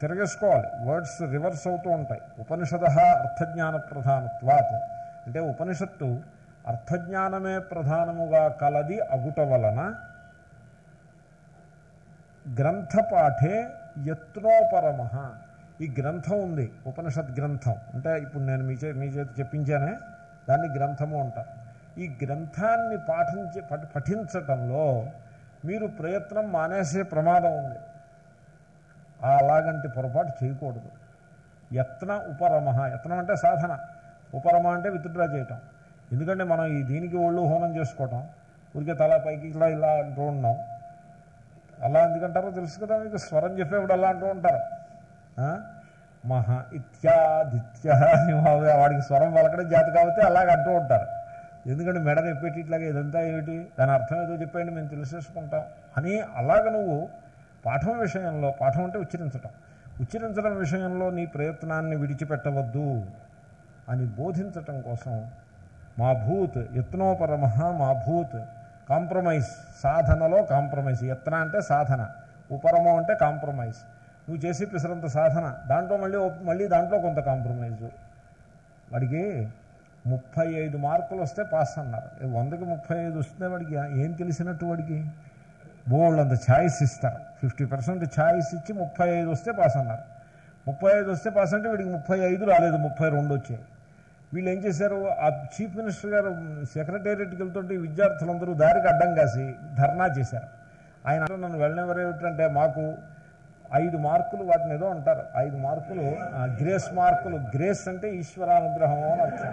తిరగేసుకోవాలి. వర్డ్స్ రివర్స్ అవుతూ ఉంటాయి. ఉపనిషద అర్థజ్ఞాన ప్రధానత్వాత్ అంటే ఉపనిషత్తు అర్థజ్ఞానమే ప్రధానముగా కలది అగుట వలన గ్రంథపాఠే యత్నోపరమ. ఈ గ్రంథం ఉంది ఉపనిషత్ గ్రంథం. అంటే ఇప్పుడు నేను మీ చే మీ చేతి చెప్పించానే దాన్ని గ్రంథము అంటారు. ఈ గ్రంథాన్ని పాఠించి పఠ- పఠించటంలో మీరు ప్రయత్నం మానేసే ప్రమాదం ఉంది. అలాగంటి పొరపాటు చేయకూడదు. యత్న ఉపరమ. యత్నం అంటే సాధన. ఉపరమ అంటే విత్డ్రా చేయటం. ఎందుకంటే మనం ఈ దీనికి ఒళ్ళు హోనం చేసుకోవటం. ఊరికే తల పైకి ఇలా ఇలా అంటూ ఉన్నాం. అలా ఎందుకంటారో తెలుసు కదా మీకు? స్వరం చెప్పేప్పుడు అలా అంటూ ఉంటారు. మహా ఇత్యాదిత్య వాడికి స్వరం పలకడం జాతి కాబట్టి అలాగ అంటూ ఉంటారు. ఎందుకంటే మెడని ఎప్పటి ఇట్లాగా ఇదంతా ఏమిటి? దాని అర్థం ఏదో చెప్పండి మేము తెలిసేసుకుంటాం. అని అలాగ నువ్వు పాఠం విషయంలో పాఠం అంటే ఉచ్చరించటం. ఉచ్చరించడం విషయంలో నీ ప్రయత్నాన్ని విడిచిపెట్టవద్దు అని బోధించటం కోసం మా భూత్ యత్నోపరమ మా భూత్. కాంప్రమైజ్ సాధనలో కాంప్రమైజ్. యత్న అంటే సాధన. ఉపరమం అంటే కాంప్రమైజ్. నువ్వు చేసి పిసరంత సాధన. దాంట్లో మళ్ళీ మళ్ళీ దాంట్లో కొంత కాంప్రమైజు. వాడికి ముప్పై ఐదు మార్కులు వస్తే పాస్ అన్నారు. వందకి ముప్పై ఐదు వస్తే వాడికి ఏం తెలిసినట్టు వాడికి? బోల్డ్ అంత ఛాయిస్ ఇస్తారు. ఫిఫ్టీ పర్సెంట్ ఛాయిస్ ఇచ్చి ముప్పై ఐదు వస్తే పాస్ అన్నారు. ముప్పై ఐదు వస్తే పాస్ అంటే వీడికి ముప్పై ఐదు రాలేదు ముప్పై రెండు వచ్చాయి. వీళ్ళు ఏం చేశారు? ఆ చీఫ్ మినిస్టర్ గారు సెక్రటేరియట్కి వెళ్తుంటే విద్యార్థులందరూ దారికి అడ్డం కాసి ధర్నా చేశారు. ఆయన నన్ను నన్ను ఏమిటంటే మాకు ఐదు మార్కులు వాటిని ఏదో అంటారు. ఐదు మార్కులు గ్రేస్ మార్కులు. గ్రేస్ అంటే ఈశ్వరానుగ్రహం అని అర్థం.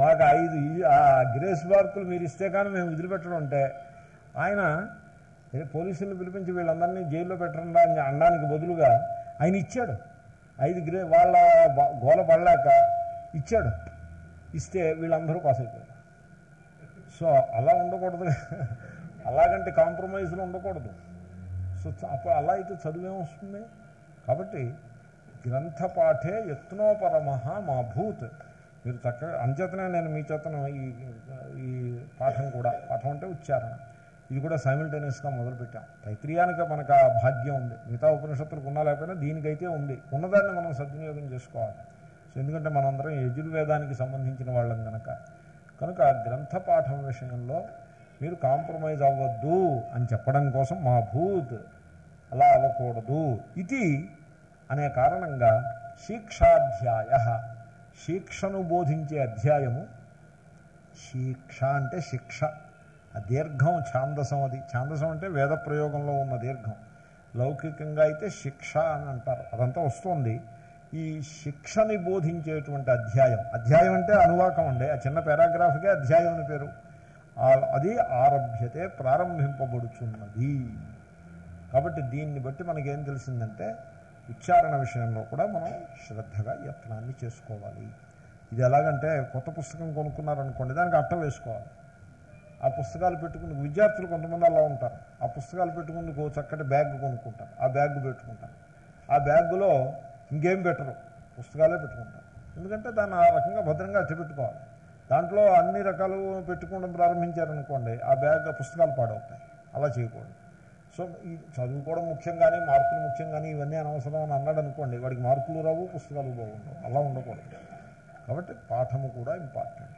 మాకు ఐదు ఆ గ్రేస్ మార్కులు మీరు ఇస్తే కానీ మేము వదిలిపెట్టడం అంటే ఆయన పోలీసులు పోలీసులను పిలిపించి వీళ్ళందరినీ జైల్లో పెట్టండి అని అనడానికి బదులుగా ఆయన ఇచ్చాడు. ఐదు గ్రే వాళ్ళ గోల పడలేక ఇచ్చాడు. ఇస్తే వీళ్ళందరూ పాస్ అయిపోయారు. సో అలా ఉండకూడదు. అలాగంటే కాంప్రమైజ్లు ఉండకూడదు. సో అప్పుడు అలా అయితే చదువేం వస్తుంది? కాబట్టి గ్రంథపాఠే యత్నోపరమ మా భూత్. మీరు చక్కగా అంచేతనే నేను మీ చేతను ఈ ఈ పాఠం కూడా పాఠం అంటే ఉచ్చారణ. ఇది కూడా సైమిల్టేనియస్గా మొదలుపెట్టాం. తైత్రియానికి మనకు ఆ భాగ్యం ఉంది. మిగతా ఉపనిషత్తులకు ఉన్నా లేకపోయినా దీనికైతే ఉంది. ఉన్నదాన్ని మనం సద్వినియోగం చేసుకోవాలి. ఎందుకంటే మనందరం యజుర్వేదానికి సంబంధించిన వాళ్ళం కనుక కనుక ఆ గ్రంథ పాఠం విషయంలో మీరు కాంప్రమైజ్ అవ్వద్దు అని చెప్పడం కోసం మా భూత్ అలా అవ్వకూడదు ఇది అనే కారణంగా శిక్షాధ్యాయ శిక్షను బోధించే అధ్యాయము శిక్ష అంటే శిక్ష. ఆ దీర్ఘం ఛాందసం అది. ఛాందసం అంటే వేద ప్రయోగంలో ఉన్న దీర్ఘం. లౌకికంగా అయితే శిక్ష అని అంటారు. అదంతా వస్తుంది. ఈ శిక్షని బోధించేటువంటి అధ్యాయం. అధ్యాయం అంటే అనువాకం అండి. ఆ చిన్న పారాగ్రాఫ్కే అధ్యాయం అని పేరు. అది ఆరభ్యతే ప్రారంభింపబడుచున్నది. కాబట్టి దీన్ని బట్టి మనకేం తెలిసిందంటే ఉచ్చారణ విషయంలో కూడా మనం శ్రద్ధగా యత్నాన్ని చేసుకోవాలి. ఇది ఎలాగంటే కొత్త పుస్తకం కొనుక్కున్నారనుకోండి దానికి అట్ట వేసుకోవాలి. ఆ పుస్తకాలు పెట్టుకుని విద్యార్థులు కొంతమంది అలా ఉంటారు. ఆ పుస్తకాలు పెట్టుకుని చక్కటి బ్యాగ్ కొనుక్కుంటారు. ఆ బ్యాగ్ పెట్టుకుంటారు. ఆ బ్యాగ్లో ఇంకేం పెట్టరు? పుస్తకాలే పెట్టుకుంటారు. ఎందుకంటే దాన్ని ఆ రకంగా భద్రంగా అట్టిపెట్టుకోవాలి దాంట్లో అన్ని రకాలు పెట్టుకోవడం ప్రారంభించారనుకోండి ఆ బ్యాగ్ పుస్తకాలు పాడవుతాయి. అలా చేయకూడదు. సో ఈ చదువుకోవడం ముఖ్యం కానీ మార్కులు ముఖ్యం కానీ ఇవన్నీ అనవసరం అని అన్నాడు అనుకోండి వాడికి మార్కులు రావు పుస్తకాలు బాగుండవు. అలా ఉండకూడదు. కాబట్టి పాఠము కూడా ఇంపార్టెంట్.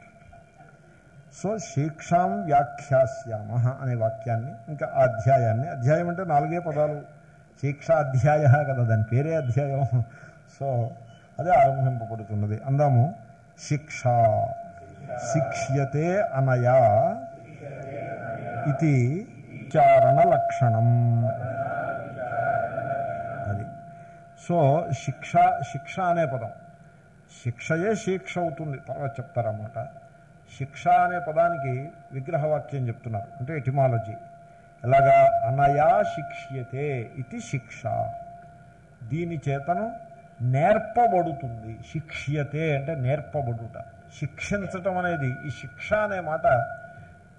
సో శిక్షాం వ్యాఖ్యాస్యామ అనే వాక్యాన్ని ఇంకా అధ్యాయాన్ని అధ్యాయం అంటే నాలుగే పదాలు. శిక్ష అధ్యాయ కదా దాని పేరే అధ్యాయం సో అదే ఆరంభింపబడుతున్నది అందాము శిక్ష శిక్ష్యతే అనయా ఇది చారణ లక్షణం అది సో శిక్ష శిక్ష అనే పదం శిక్షయే శిక్ష అవుతుంది తర్వాత చెప్తారన్నమాట. శిక్ష అనే పదానికి విగ్రహవాక్యం చెప్తున్నారు. అంటే ఎటిమాలజీ ఎలాగా అనయా శిక్ష్యతే ఇది శిక్ష. దీని చేతను నేర్పబడుతుంది. శిక్ష్యతే అంటే నేర్పబడుట. శిక్షించటం అనేది ఈ శిక్ష అనే మాట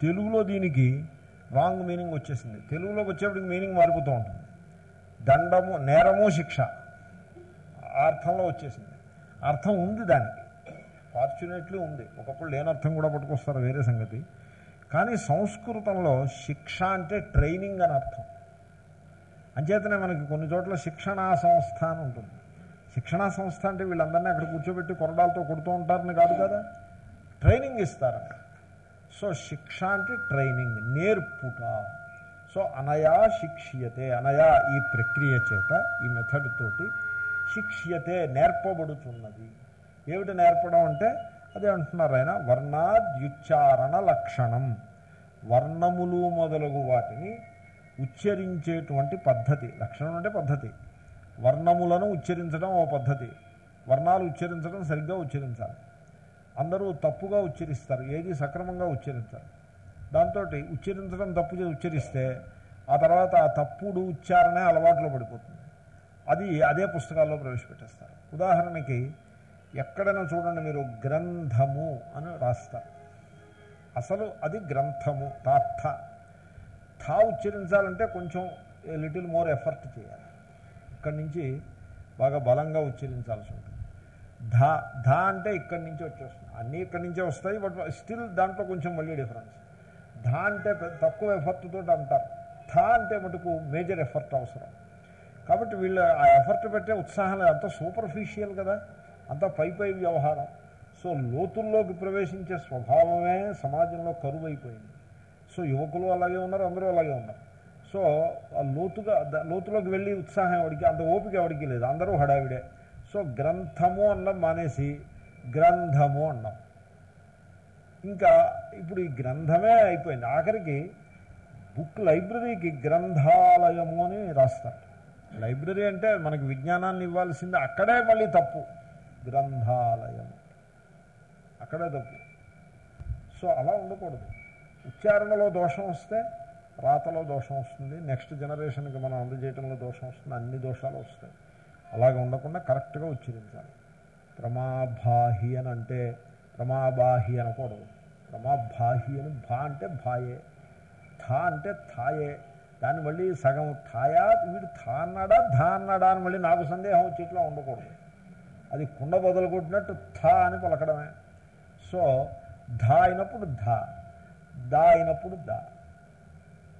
తెలుగులో దీనికి రాంగ్ మీనింగ్ వచ్చేసింది. తెలుగులోకి వచ్చేప్పటికి మీనింగ్ మారిపోతూ ఉంటుంది. దండము నేరము శిక్ష. అర్థంలో వచ్చేసింది. అర్థం ఉంది దానికి. ఫార్చునేట్లీ ఉంది. ఒకప్పుడు లేని అర్థం కూడా పట్టుకొస్తారు వేరే సంగతి. కానీ సంస్కృతంలో శిక్ష అంటే ట్రైనింగ్ అని అర్థం. అంచేతనే మనకి కొన్ని చోట్ల శిక్షణా సంస్థ అని ఉంటుంది. శిక్షణా సంస్థ అంటే వీళ్ళందరినీ అక్కడ కూర్చోబెట్టి కొరడాలతో కొడుతూ ఉంటారని కాదు కదా? ట్రైనింగ్ ఇస్తారని సో శిక్ష అంటే ట్రైనింగ్ నేర్పుట. సో అనయా శిక్ష్యతే అనయా ఈ ప్రక్రియ చేత ఈ మెథడ్ తోటి శిక్ష్యతే నేర్పబడుతున్నది. ఏమిటి నేర్పడం అంటే అదే అంటున్నారు ఆయన వర్ణాద్యుచ్చారణ లక్షణం వర్ణములు మొదలగు వాటిని ఉచ్చరించేటువంటి పద్ధతి. లక్షణం అంటే పద్ధతి. వర్ణములను ఉచ్చరించడం ఓ పద్ధతి. వర్ణాలు ఉచ్చరించడం సరిగ్గా ఉచ్చరించాలి. అందరూ తప్పుగా ఉచ్చరిస్తారు. ఏది సక్రమంగా ఉచ్చరించాలి? దాంతో ఉచ్చరించడం తప్పు ఉచ్చరిస్తే ఆ తర్వాత ఆ తప్పుడు ఉచ్చారణే అలవాట్లో పడిపోతుంది. అది అదే పుస్తకాల్లో ప్రవేశపెట్టేస్తారు. ఉదాహరణకి ఎక్కడైనా చూడండి మీరు గ్రంథము అని రాస్తారు. అసలు అది గ్రంథము తార్థ థా ఉచ్చరించాలంటే కొంచెం లిటిల్ మోర్ ఎఫర్ట్ చేయాలి. ఇక్కడి నుంచి బాగా బలంగా ఉచ్చరించాల్సి ఉంటుంది. ధా ధా అంటే ఇక్కడి నుంచి వచ్చేస్తుంది. అన్నీ ఇక్కడి నుంచే వస్తాయి బట్ స్టిల్ దాంట్లో కొంచెం మళ్ళీ డిఫరెన్స్. ధా అంటే తక్కువ ఎఫర్ట్తో అంటారు. థా అంటే మటుకు మేజర్ ఎఫర్ట్ అవసరం. కాబట్టి వీళ్ళు ఆ ఎఫర్ట్ పెట్టే ఉత్సాహం అంత సూపర్ఫిషియల్ కదా. అంత పై పై వ్యవహారం. సో లోతుల్లోకి ప్రవేశించే స్వభావమే సమాజంలో కరువు అయిపోయింది సో యువకులు అలాగే ఉన్నారు అందరూ అలాగే ఉన్నారు. సో ఆ లోతుగా లోతులోకి వెళ్ళి ఉత్సాహం ఎవరికి అంత ఓపిక ఎవరికి లేదు. అందరూ హడావిడే. సో గ్రంథము అన్నం మానేసి గ్రంథము అన్నాం. ఇంకా ఇప్పుడు ఈ గ్రంథమే అయిపోయింది. ఆఖరికి బుక్ లైబ్రరీకి గ్రంథాలయము అని రాస్తారు. లైబ్రరీ అంటే మనకి విజ్ఞానాన్ని ఇవ్వాల్సింది అక్కడే మళ్ళీ తప్పు. గ్రంథాలయం. అక్కడే తప్పు సో అలా ఉండకూడదు. ఉచ్చారణలో దోషం వస్తే రాతలో దోషం వస్తుంది. నెక్స్ట్ జనరేషన్కి మనం అందజేయటంలో దోషం వస్తుంది. అన్ని దోషాలు వస్తాయి. అలాగే ఉండకుండా కరెక్ట్గా ఉచ్చరించాలి. ప్రమాభాహి అని అంటే ప్రమాబాహి అనకూడదు. ప్రమాభాహి అని భా అంటే భాయే. థా అంటే థాయే. దాన్ని మళ్ళీ సగం థాయా వీడు థా అన్నాడా ధా అన్నాడా అని మళ్ళీ నాకు సందేహం వచ్చేట్లా ఉండకూడదు. అది కుండ బదులు థ అని పలకడమే. సో ధ అయినప్పుడు ధ దా అయినప్పుడు దా.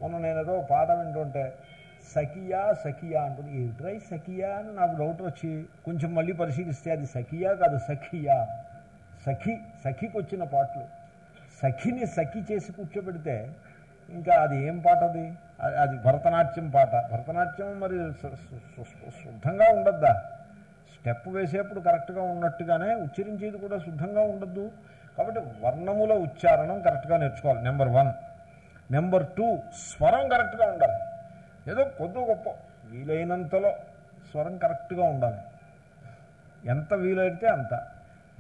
మొన్న నేను ఏదో పాట వింటుంటే సఖియా సఖియా అంటుంది. ఏమిట్రై సఖియా అని నాకు డౌట్ వచ్చి కొంచెం మళ్ళీ పరిశీలిస్తే అది సఖియా కాదు సఖియా. సఖి సఖికి వచ్చిన పాటలు. సఖిని సఖి చేసి కూర్చోబెడితే ఇంకా అది ఏం పాట అది? అది- భరతనాట్యం పాట. భరతనాట్యం మరి శుద్ధంగా ఉండద్దా? స్టెప్ వేసేప్పుడు కరెక్ట్గా ఉన్నట్టుగానే ఉచ్చరించేది కూడా శుద్ధంగా ఉండద్దు. కాబట్టి వర్ణముల ఉచ్చారణం కరెక్ట్గా నేర్చుకోవాలి. Number one. నెంబర్ టూ స్వరం కరెక్ట్గా ఉండాలి. ఏదో కొద్ది గొప్ప వీలైనంతలో స్వరం కరెక్ట్గా ఉండాలి. ఎంత వీలైతే అంత.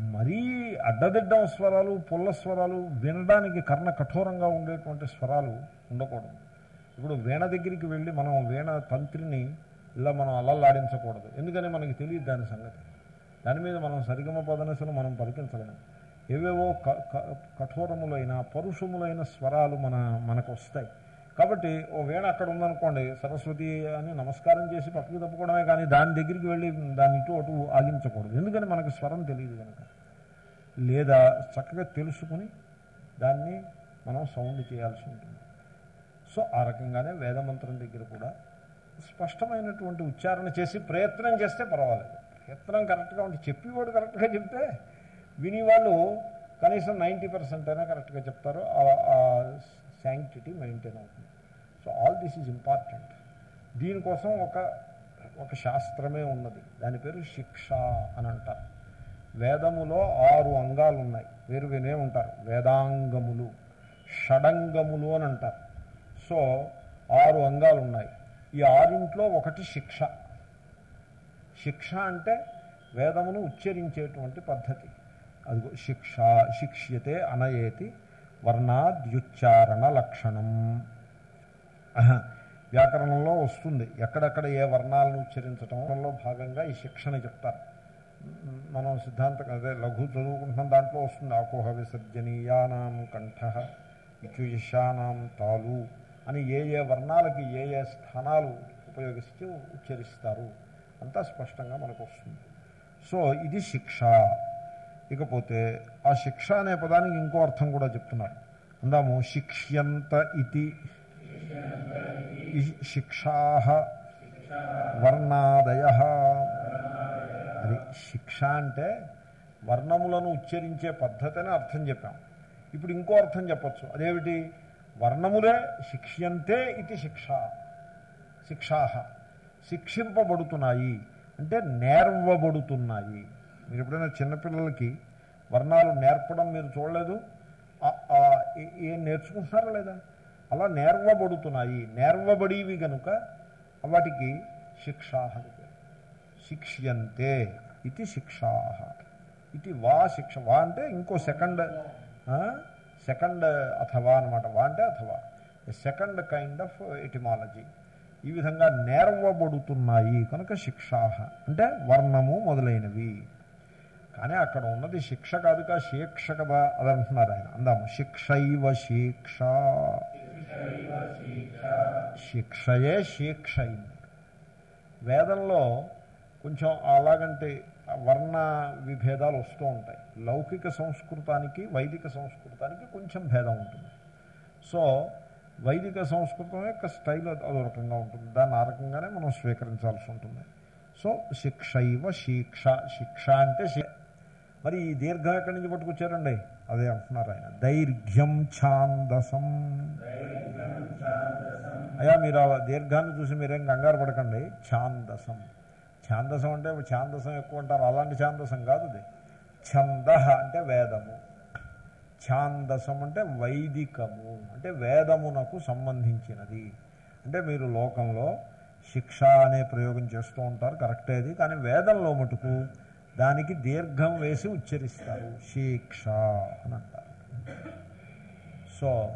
మరీ అడ్డదిడ్డం స్వరాలు పుల్ల స్వరాలు వినడానికి కర్ణ కఠోరంగా ఉండేటువంటి స్వరాలు ఉండకూడదు. ఇప్పుడు వీణ దగ్గరికి వెళ్ళి మనం వీణ తంత్రిని ఇలా మనం అల్లల్లాడించకూడదు ఎందుకని మనకి తెలియదు దాని సంగతి. దాని మీద మనం సరిగమ పదనసలు మనం పరికించలేము ఏవేవో క- క- కఠోరములైన పరుషములైన స్వరాలు మన మనకు వస్తాయి కాబట్టి ఓ వేణ అక్కడ ఉందనుకోండి సరస్వతి అని నమస్కారం చేసి పక్కకి తప్పుకోవడమే కానీ దాని దగ్గరికి వెళ్ళి దాన్ని ఇటు అటు ఆగించకూడదు. ఎందుకని మనకు స్వరం తెలియదు కనుక? లేదా చక్కగా తెలుసుకుని దాన్ని మనం సౌండ్ చేయాల్సి ఉంటుంది. సో ఆ రకంగానే వేదమంత్రం దగ్గర కూడా స్పష్టమైనటువంటి ఉచ్చారణ చేసి ప్రయత్నం చేస్తే పర్వాలేదు. ప్రయత్నం కరెక్ట్గా ఉంటే చెప్పేవాడు కరెక్ట్గా చెప్తే వినేవాళ్ళు కనీసం నైంటీ పర్సెంట్ అయినా కరెక్ట్గా చెప్తారు. ఆ శాంక్టిటీ మెయింటైన్ అవుతుంది. So all this is important దీనికోసం ఒక ఒక శాస్త్రమే ఉన్నది. దాని పేరు శిక్ష అని అంటారు. వేదములో ఆరు అంగాలు ఉన్నాయి వేరు వినే ఉంటారు. వేదాంగములు షడంగములు అని అంటారు. సో ఆరు అంగాలు ఉన్నాయి ఈ ఆరింట్లో ఒకటి శిక్ష. శిక్ష అంటే వేదమును ఉచ్చరించేటువంటి పద్ధతి. అది శిక్ష శిక్ష్యతే అనయేతి వర్ణాద్యుచ్చారణ లక్షణం వ్యాకరణంలో వస్తుంది. ఎక్కడెక్కడ ఏ వర్ణాలను ఉచ్చరించడంలో భాగంగా ఈ శిక్షణ చెప్తారు. మనం సిద్ధాంతం అదే లఘు చదువుకుంటున్నాం దాంట్లో వస్తుంది. ఆకోహ విసర్జనీయానాం కంఠ ఇచ్యుయశానాం తాలు. అని ఏ ఏ వర్ణాలకి ఏ ఏ స్థానాలు ఉపయోగిస్తూ ఉచ్చరిస్తారు. అంతా స్పష్టంగా మనకు వస్తుంది. సో ఇది శిక్ష. ఇకపోతే ఆ శిక్ష అనే పదానికి ఇంకో అర్థం కూడా చెప్తున్నారు. అందాము శిక్ష్యంత ఇది శిక్షా వర్ణాదయ. అది శిక్ష అంటే వర్ణములను ఉచ్చరించే పద్ధతిని అర్థం చెప్పాం. ఇప్పుడు ఇంకో అర్థం చెప్పచ్చు. అదేమిటి? వర్ణములే శిక్ష్యంతే ఇది శిక్ష శిక్షా శిక్షింపబడుతున్నాయి అంటే నేర్వబడుతున్నాయి। మీరు ఎప్పుడైనా చిన్నపిల్లలకి వర్ణాలు నేర్పడం మీరు చూడలేదు? ఏం నేర్చుకుంటున్నారా లేదా? అలా నేర్వబడుతున్నాయి. నేర్వబడివి కనుక వాటికి శిక్షా శిక్ష్యంతే ఇది శిక్షా ఇది వా శిక్ష. వా అంటే ఇంకో సెకండ్. సెకండ్ అథవా అనమాట వా అంటే అథవా. సెకండ్ కైండ్ ఆఫ్ ఎటిమాలజీ ఈ విధంగా నేర్వబడుతున్నాయి కనుక శిక్షా అంటే వర్ణము మొదలైనవి. కానీ అక్కడ ఉన్నది శిక్ష కాదుగా శిక్ష కదా అది అంటున్నారు ఆయన. అందాము. శిక్షైవ శిక్ష. శిక్షయే శిక్ష వేదంలో కొంచెం అలాగంటే వర్ణ విభేదాలు వస్తూ ఉంటాయి. లౌకిక సంస్కృతానికి వైదిక సంస్కృతానికి కొంచెం భేదం ఉంటుంది. సో వైదిక సంస్కృతం యొక్క స్టైల్ అదో రకంగా ఉంటుంది. దాన్ని ఆ రకంగానే మనం స్వీకరించాల్సి ఉంటుంది. సో శిక్షైవ శిక్ష శిక్ష అంటే మరి ఈ దీర్ఘం ఎక్కడి నుంచి పట్టుకొచ్చారండి? అదే అంటున్నారు ఆయన. దైర్ఘ్యం ఛాందసం. అయ్యా మీరు ఆ దీర్ఘాన్ని చూసి మీరేం కంగారు పడకండి. ఛాందసం. ఛాందసం అంటే ఛాందసం ఎక్కువ అంటారు. అలాంటి ఛాందసం కాదు అది. ఛంద అంటే వేదము. ఛాందసం అంటే వైదికము. అంటే వేదమునకు సంబంధించినది. అంటే మీరు లోకంలో శిక్ష అనే ప్రయోగం చేస్తూ ఉంటారు. కరెక్టే అది. కానీ వేదంలో మటుకు దానికి దీర్ఘం వేసి ఉచ్చరిస్తారు. శిక్ష అని అంటారు. సో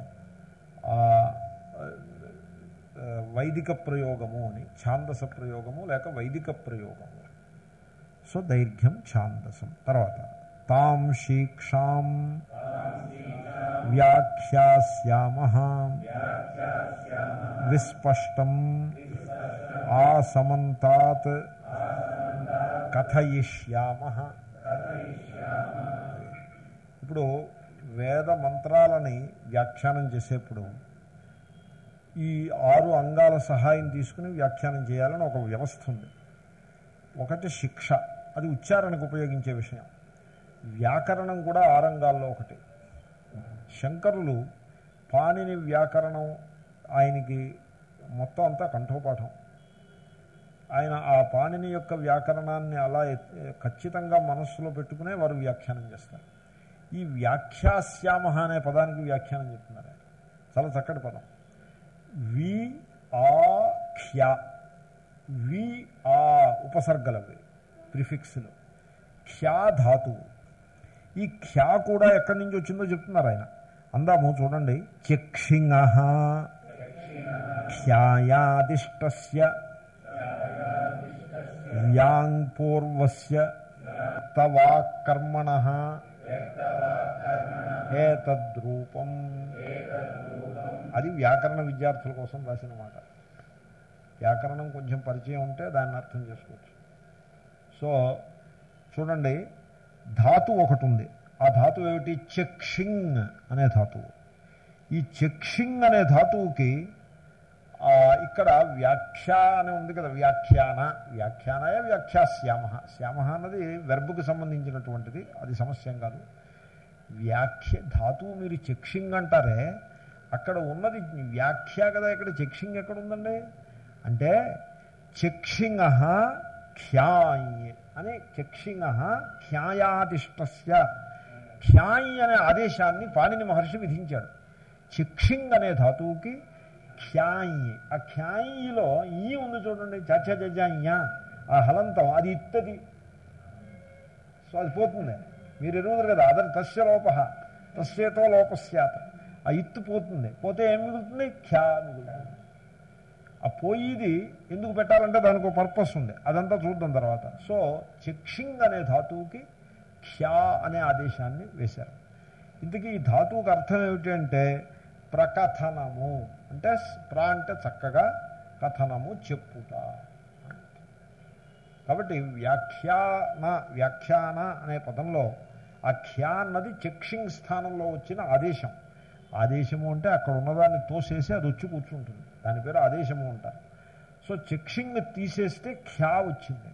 వైదిక ప్రయోగము అని ఛాందస ప్రయోగము లేక వైదిక ప్రయోగము. సో దైర్ఘ్యం ఛాందసం. తర్వాత తాం శీక్షాం వ్యాఖ్యాస్యామ విస్పష్టం ఆసమంతాత్ కథయిష్యామ ఇప్పుడు వేద మంత్రాలని వ్యాఖ్యానం చేసేప్పుడు ఈ ఆరు అంగాల సహాయం తీసుకుని వ్యాఖ్యానం చేయాలని ఒక వ్యవస్థ ఉంది. ఒకటి శిక్ష. అది ఉచ్చారణకు ఉపయోగించే విషయం. వ్యాకరణం కూడా ఆరంగాల్లో ఒకటి. శంకరులు పాణిని వ్యాకరణం ఆయనకి మొత్తం అంతా కంఠోపాఠం. ఆయన ఆ పాణిని యొక్క వ్యాకరణాన్ని అలా ఖచ్చితంగా మనస్సులో పెట్టుకునే వారు వ్యాఖ్యానం చేస్తారు. ఈ వ్యాఖ్యాస్యామ అనే పదానికి వ్యాఖ్యానం చెప్తున్నారు చాలా చక్కటి పదం. వి ఆ ఖ్యా. వి ఆ ఉపసర్గలవి ప్రిఫిక్స్లు. ఖ్యా ధాతువు. ఈ ఖ్యా కూడా ఎక్కడి నుంచి వచ్చిందో చెప్తున్నారు ఆయన. అందాము చూడండి. చక్షింగ ఖ్యాయాదిష్టస్య. వ్యాంగ్ పూర్వస్య తవాకర్మణ ఏతద్రూపం. అది వ్యాకరణ విద్యార్థుల కోసం రాసిన మాట. వ్యాకరణం కొంచెం పరిచయం ఉంటే దాన్ని అర్థం చేసుకోవచ్చు. సో చూడండి ధాతు ఒకటి ఉంది. ఆ ధాతువు ఏమిటి? చక్షింగ్ అనే ధాతువు. ఈ చక్షింగ్ అనే ధాతువుకి ఇక్కడ వ్యాఖ్య అని ఉంది కదా వ్యాఖ్యాన. వ్యాఖ్యానాయ వ్యాఖ్యా శ్యామ అన్నది వెర్బుకి సంబంధించినటువంటిది అది సమస్యం కాదు. వ్యాఖ్య ధాతువు మీరు చక్షింగ్ అంటారే అక్కడ ఉన్నది వ్యాఖ్య కదా ఇక్కడ చక్షింగ్ ఎక్కడ ఉందండి అంటే చక్షింగ ఖ్యాయ్ అని చక్షింగ ఖ్యాయాతిష్టస్య. ఖ్యాయి అనే ఆదేశాన్ని పాణిని మహర్షి విధించాడు. చిక్షింగ్ అనే ధాతువుకి ఖ్యాయి. ఆ ఖ్యాయిలో ఈ ఉంది చూడండి చచ్చజయ్యా ఆ హలంతం అది ఇత్తది. సో అది పోతుంది. మీరు ఎరుగుదరు కదా అదర్ తస్య లోప తస్యతో లోపస్యాత్. ఆ ఇత్తు పోతుంది. పోతే ఏం మిగులుతుంది ఖ్యా మిగులుతుంది ఆ పోయిది ఎందుకు పెట్టాలంటే దానికి ఒక పర్పస్ ఉంది. అదంతా చూద్దాం తర్వాత. సో చిక్షింగ్ అనే ధాతువుకి ఖ్యా అనే ఆదేశాన్ని వేశారు. ఇంతకీ ఈ ధాతువుకి అర్థం ఏమిటంటే ప్రకథనము. అంటే ప్రా అంటే చక్కగా కథనము చెప్పుట. కాబట్టి వ్యాఖ్యాన వ్యాఖ్యాన అనే పదంలో ఆ ఖ్యా అన్నది చక్షింగ్ స్థానంలో వచ్చిన ఆదేశం. ఆదేశము అంటే అక్కడ ఉన్నదాన్ని తోసేసి అది వచ్చి కూర్చుంటుంది. దాని పేరు ఆదేశము అంటారు సో చక్షింగ్ తీసేస్తే ఖ్యా వచ్చింది?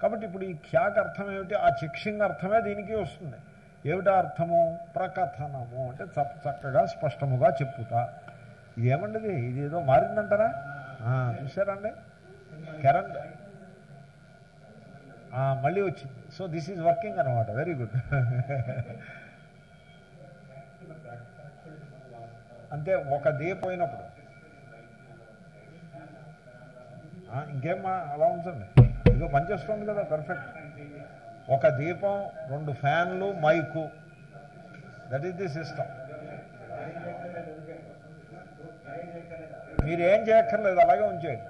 కాబట్టి ఇప్పుడు ఈ ఖ్యాకి అర్థం ఏమిటి? ఆ చక్షింగ్ అర్థమే దీనికి వస్తుంది. ఏమిటా అర్థము? ప్రకథనము అంటే చక్క చక్కగా స్పష్టముగా చెప్పుట ఇదేమండిది? ఇదేదో మారిందంటారా చూసారండి కరెంట్. మళ్ళీ వచ్చింది. సో దిస్ ఈజ్ వర్కింగ్ అనమాట వెరీ గుడ్. అంటే ఒక దే పోయినప్పుడు. ఇంకేం అలా ఉంచండి. ఇదిగో పనిచేస్తుంది కదా పర్ఫెక్ట్ ఒక దీపం రెండు ఫ్యాన్లు mic. That is the system మీరు ఏం చేయక్కర్లేదు అలాగే ఉంచేయండి.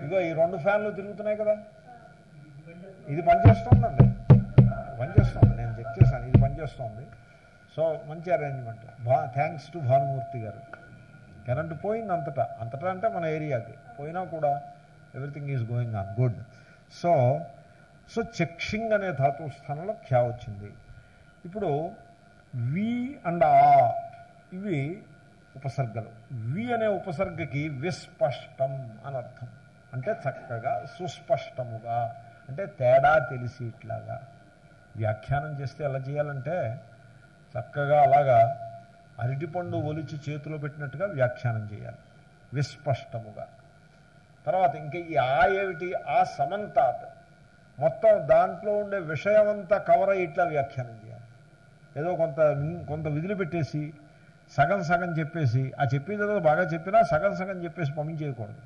ఇదిగో ఈ రెండు ఫ్యాన్లు తిరుగుతున్నాయి కదా. ఇది పనిచేస్తుందండి పనిచేస్తుంది నేను చెక్ చేశాను ఇది పనిచేస్తుంది సో మంచి అరేంజ్మెంట్ భా థ్యాంక్స్ టు భానుమూర్తి గారు. కరెంటు పోయింది అంతటా. అంతటా అంటే మన ఏరియాకి. పోయినా కూడా everything is going on good so so చక్షింగ్ అనే ధాతు స్థానంలో ఖ్యా వచ్చింది. ఇప్పుడు వి అండ్ ఆ ఇవి ఉపసర్గలు. వి అనే ఉపసర్గకి విస్పష్టం అని అర్థం. అంటే చక్కగా సుస్పష్టముగా. అంటే తేడా తెలిసి ఇట్లాగా. వ్యాఖ్యానం చేస్తే ఎలా చేయాలంటే చక్కగా అలాగా అరటిపండు ఒలిచి చేతిలో పెట్టినట్టుగా వ్యాఖ్యానం చేయాలి. విస్పష్టముగా. తర్వాత ఇంకా ఈ ఆ ఏమిటి? ఆ సమంతాత్. మొత్తం దాంట్లో ఉండే విషయమంతా కవర్ అయ్యి ఇట్లా వ్యాఖ్యానం చేయాలి. ఏదో కొంత కొంత విధులు పెట్టేసి సగం సగం చెప్పేసి ఆ చెప్పేది ఏదో బాగా చెప్పినా సగం సగం చెప్పేసి పంపించేయకూడదు.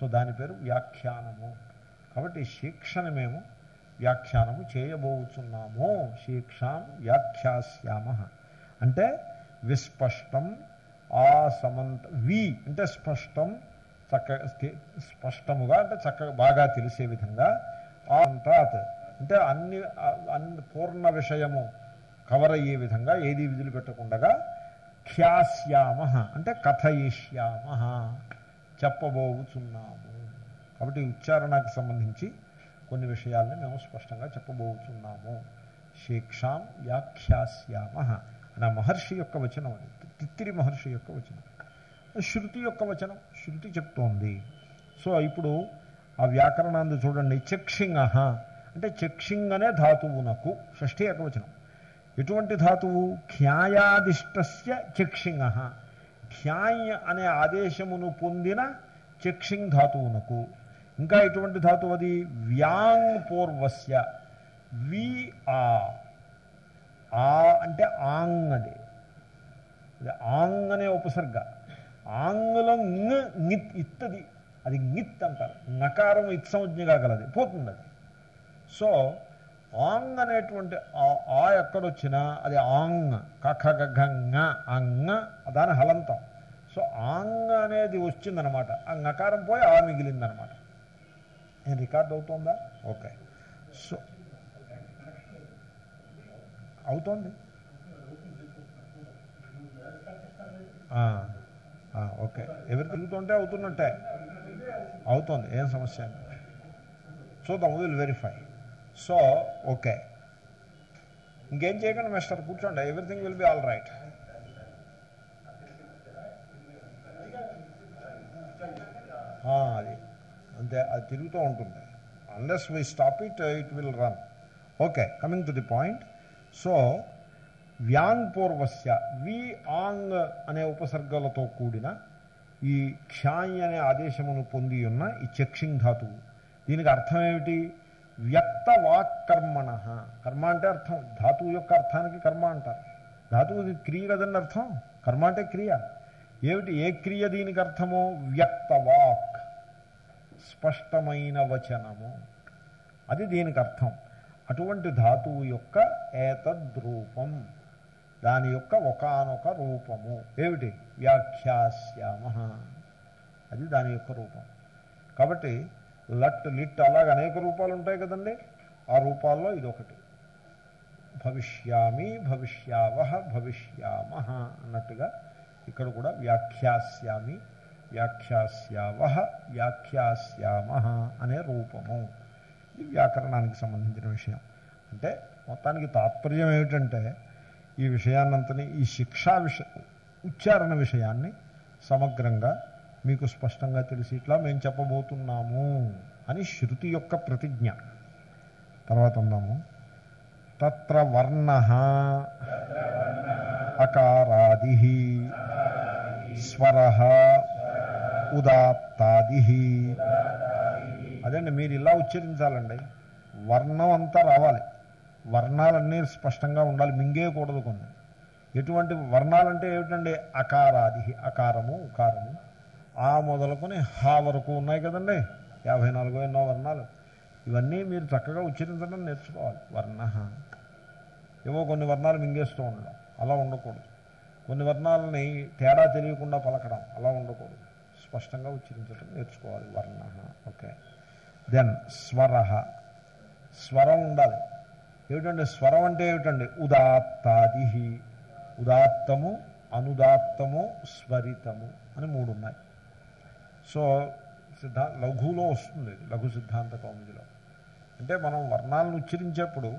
సో దాని పేరు వ్యాఖ్యానము. కాబట్టి శిక్షణ మేము వ్యాఖ్యానము చేయబోతున్నాము శీక్షాం వ్యాఖ్యాస్యామ అంటే విస్పష్టం ఆ సమంత వి అంటే స్పష్టం చక్కగా స్పష్టముగా అంటే చక్కగా బాగా తెలిసే విధంగా ఆ అంతాత్ అంటే అన్ని అన్ని పూర్ణ విషయము కవర్ అయ్యే విధంగా ఏది విధులు పెట్టకుండా ఖ్యాస్యామ అంటే కథయిష్యామ చెప్పబోచున్నాము. కాబట్టి ఉచ్చారణకు సంబంధించి కొన్ని విషయాల్ని మేము స్పష్టంగా చెప్పబోతున్నాము. శిక్షాం వ్యాఖ్యాస్యామ అనే మహర్షి యొక్క వచనం అది. తిత్తిరి మహర్షి యొక్క వచనం. శృతి యొక్క వచనం. శృతి చెప్తోంది. సో ఇప్పుడు ఆ వ్యాకరణాన్ని చూడండి. చక్షింగ అంటే చక్షింగ్ అనే ధాతువునకు షష్ఠీ ఏకవచనం. ఎటువంటి ధాతువు? ఖ్యాయాదిష్టస్య చక్షింగ ఖ్యాయ అనే ఆదేశమును పొందిన చక్షింగ్ ధాతువునకు ఇంకా ఎటువంటి ధాతువు అది? వ్యాంగ్ పూర్వస్య వి ఆ. ఆ అంటే ఆంగ్ అది. అది ఆంగ్ అనే ఉపసర్గ. ఆంగ్లో నిత్ ఇత్తది అది. నిత్ అంటారు. నకారం ఇత్సంజ్ఞగా గలది. పోతుంది అది సో ఆంగ్ అనేటువంటి ఆ- ఆ ఎక్కడొచ్చినా అది ఆంగ్. కఖగఘంగ అంగ. దాని హలంతం. సో ఆంగ్ అనేది వచ్చిందనమాట. ఆ నకారం పోయి ఆ మిగిలిందనమాట. నేను రికార్డ్ అవుతుందా ఓకే సో అవుతోంది ఓకే ఎవరు తిరుగుతుంటే అవుతున్నట్టే అవుతుంది ఏం సమస్య చూద్దాం విల్ వెరిఫై సో ఓకే ఇంకేం చేయకండి మిస్టర్ కూర్చోండి everything will be all right అది అంతే అది తిరుగుతూ ఉంటుంది unless why stop it it will run okay coming to the point so Wang పూర్వస్య వి ఆంగ్ అనే ఉపసర్గలతో కూడిన ఈ క్షాయ్ అనే ఆదేశమును పొంది ఉన్న ఈ చక్షింగ్ ధాతువు. దీనికి అర్థం ఏమిటి? వ్యక్త వాక్కర్మణ కర్మ అంటే అర్థం. ధాతువు యొక్క అర్థానికి కర్మ అంటారు. ధాతువు క్రియ కదండి అర్థం? కర్మ అంటే క్రియ. ఏమిటి? ఏ క్రియ దీనికి అర్థము? వ్యక్త వాక్ స్పష్టమైన వచనము. అది దీనికి అర్థం. అటువంటి ధాతువు యొక్క ఏతద్రూపం దాని యొక్క ఒకానొక రూపము. ఏమిటి? వ్యాఖ్యాస్యామ అది దాని యొక్క రూపం. కాబట్టి లట్ లిట్ అలాగ అనేక రూపాలు ఉంటాయి కదండి. ఆ రూపాల్లో ఇదొకటి. భవిష్యామి భవిష్యావహ భవిష్యామ అన్నట్టుగా ఇక్కడ కూడా వ్యాఖ్యాస్యామి వ్యాఖ్యాస్యావహ వ్యాఖ్యాస్యామ అనే రూపము. ఇది వ్యాకరణానికి సంబంధించిన విషయం. అంటే మొత్తానికి తాత్పర్యం ఏమిటంటే ఈ విషయాన్నంతని ఈ శిక్షా విష ఉచ్చారణ విషయాన్ని సమగ్రంగా మీకు స్పష్టంగా తెలిసి ఇట్లా మేము చెప్పబోతున్నాము అని శృతి యొక్క ప్రతిజ్ఞ. తర్వాత ఉందాము తత్ర వర్ణ అకారాది స్వర ఉదాత్తాది. అదండి మీరు ఇలా ఉచ్చరించాలండి. వర్ణం అంతా రావాలి. వర్ణాలన్నీ స్పష్టంగా ఉండాలి మింగేయకూడదు కొన్ని. ఎటువంటి వర్ణాలంటే ఏమిటండి? అకారాది అకారము ఉకారము. ఆ మొదలుకొని హా వరకు ఉన్నాయి కదండి. యాభై నాలుగో ఎన్నో వర్ణాలు. ఇవన్నీ మీరు చక్కగా ఉచ్చరించడం నేర్చుకోవాలి. వర్ణ. ఏవో కొన్ని వర్ణాలు మింగేస్తూ ఉండడం. అలా ఉండకూడదు. కొన్ని వర్ణాలని తేడా తెలియకుండా పలకడం. అలా ఉండకూడదు. స్పష్టంగా ఉచ్చరించడం నేర్చుకోవాలి. వర్ణ ఓకే. దెన్ స్వర. స్వరం ఉండాలి. ఏమిటండి? స్వరం అంటే ఏమిటండి? ఉదాత్తాది ఉదాత్తము అనుదాత్తము స్వరితము అని మూడు ఉన్నాయి సో సిద్ధా లఘులో వస్తుంది. లఘు సిద్ధాంత కౌముదిలో. అంటే మనం వర్ణాలను ఉచ్చరించేప్పుడు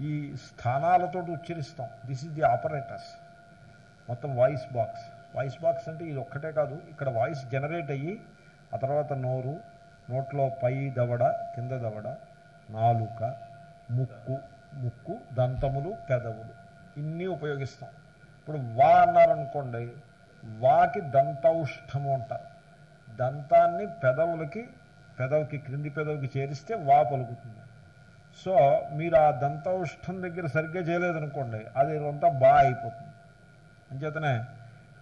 ఈ స్థానాలతో ఉచ్చరిస్తాం. దిస్ ఇస్ ది ఆపరేటర్స్ మొత్తం వాయిస్ బాక్స్ వాయిస్ బాక్స్ అంటే ఇది ఒక్కటే కాదు. ఇక్కడ వాయిస్ జనరేట్ అయ్యి ఆ తర్వాత నోరు నోట్లో పై దవడ కింద దవడ నాలుక ముక్కు ముక్కు దంతములు పెదవులు. ఇన్ని ఉపయోగిస్తాం. ఇప్పుడు వా అన్నారనుకోండి వాకి దంతౌష్ఠము అంటారు. దంతాన్ని పెదవులకి పెదవికి క్రింది పెదవికి చేరిస్తే వా పలుకుతుంది. సో మీరు ఆ దంతౌష్ఠం దగ్గర సరిగ్గా చేయలేదనుకోండి అది అంతా బా అయిపోతుంది. అంచేతనే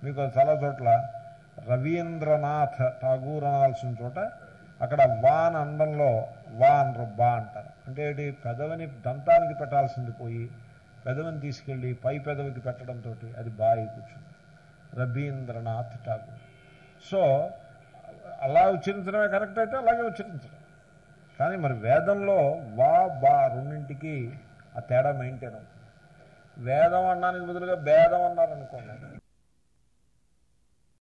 మీకు చాలా చోట్ల రవీంద్రనాథ్ ఠాగూర్ అనాల్సిన చోట అక్కడ వాన్ అండంలో వా అనరు బా అంటారు. అంటే ఏంటి? పెదవిని దంతానికి పెట్టాల్సింది పోయి పెదవిని తీసుకెళ్ళి పై పెదవికి పెట్టడంతో అది బాయి కూర్చుంది. రవీంద్రనాథ్ ఠాగూర్. సో అలా ఉచ్చరించడమే కరెక్ట్ అయితే అలాగే ఉచ్చరించడం. కానీ మరి వేదంలో వా బా రెండింటికి ఆ తేడా మెయింటైన్ అవుతుంది. వేదం అన్నానికి బదులుగా భేదం అన్నారనుకోండి.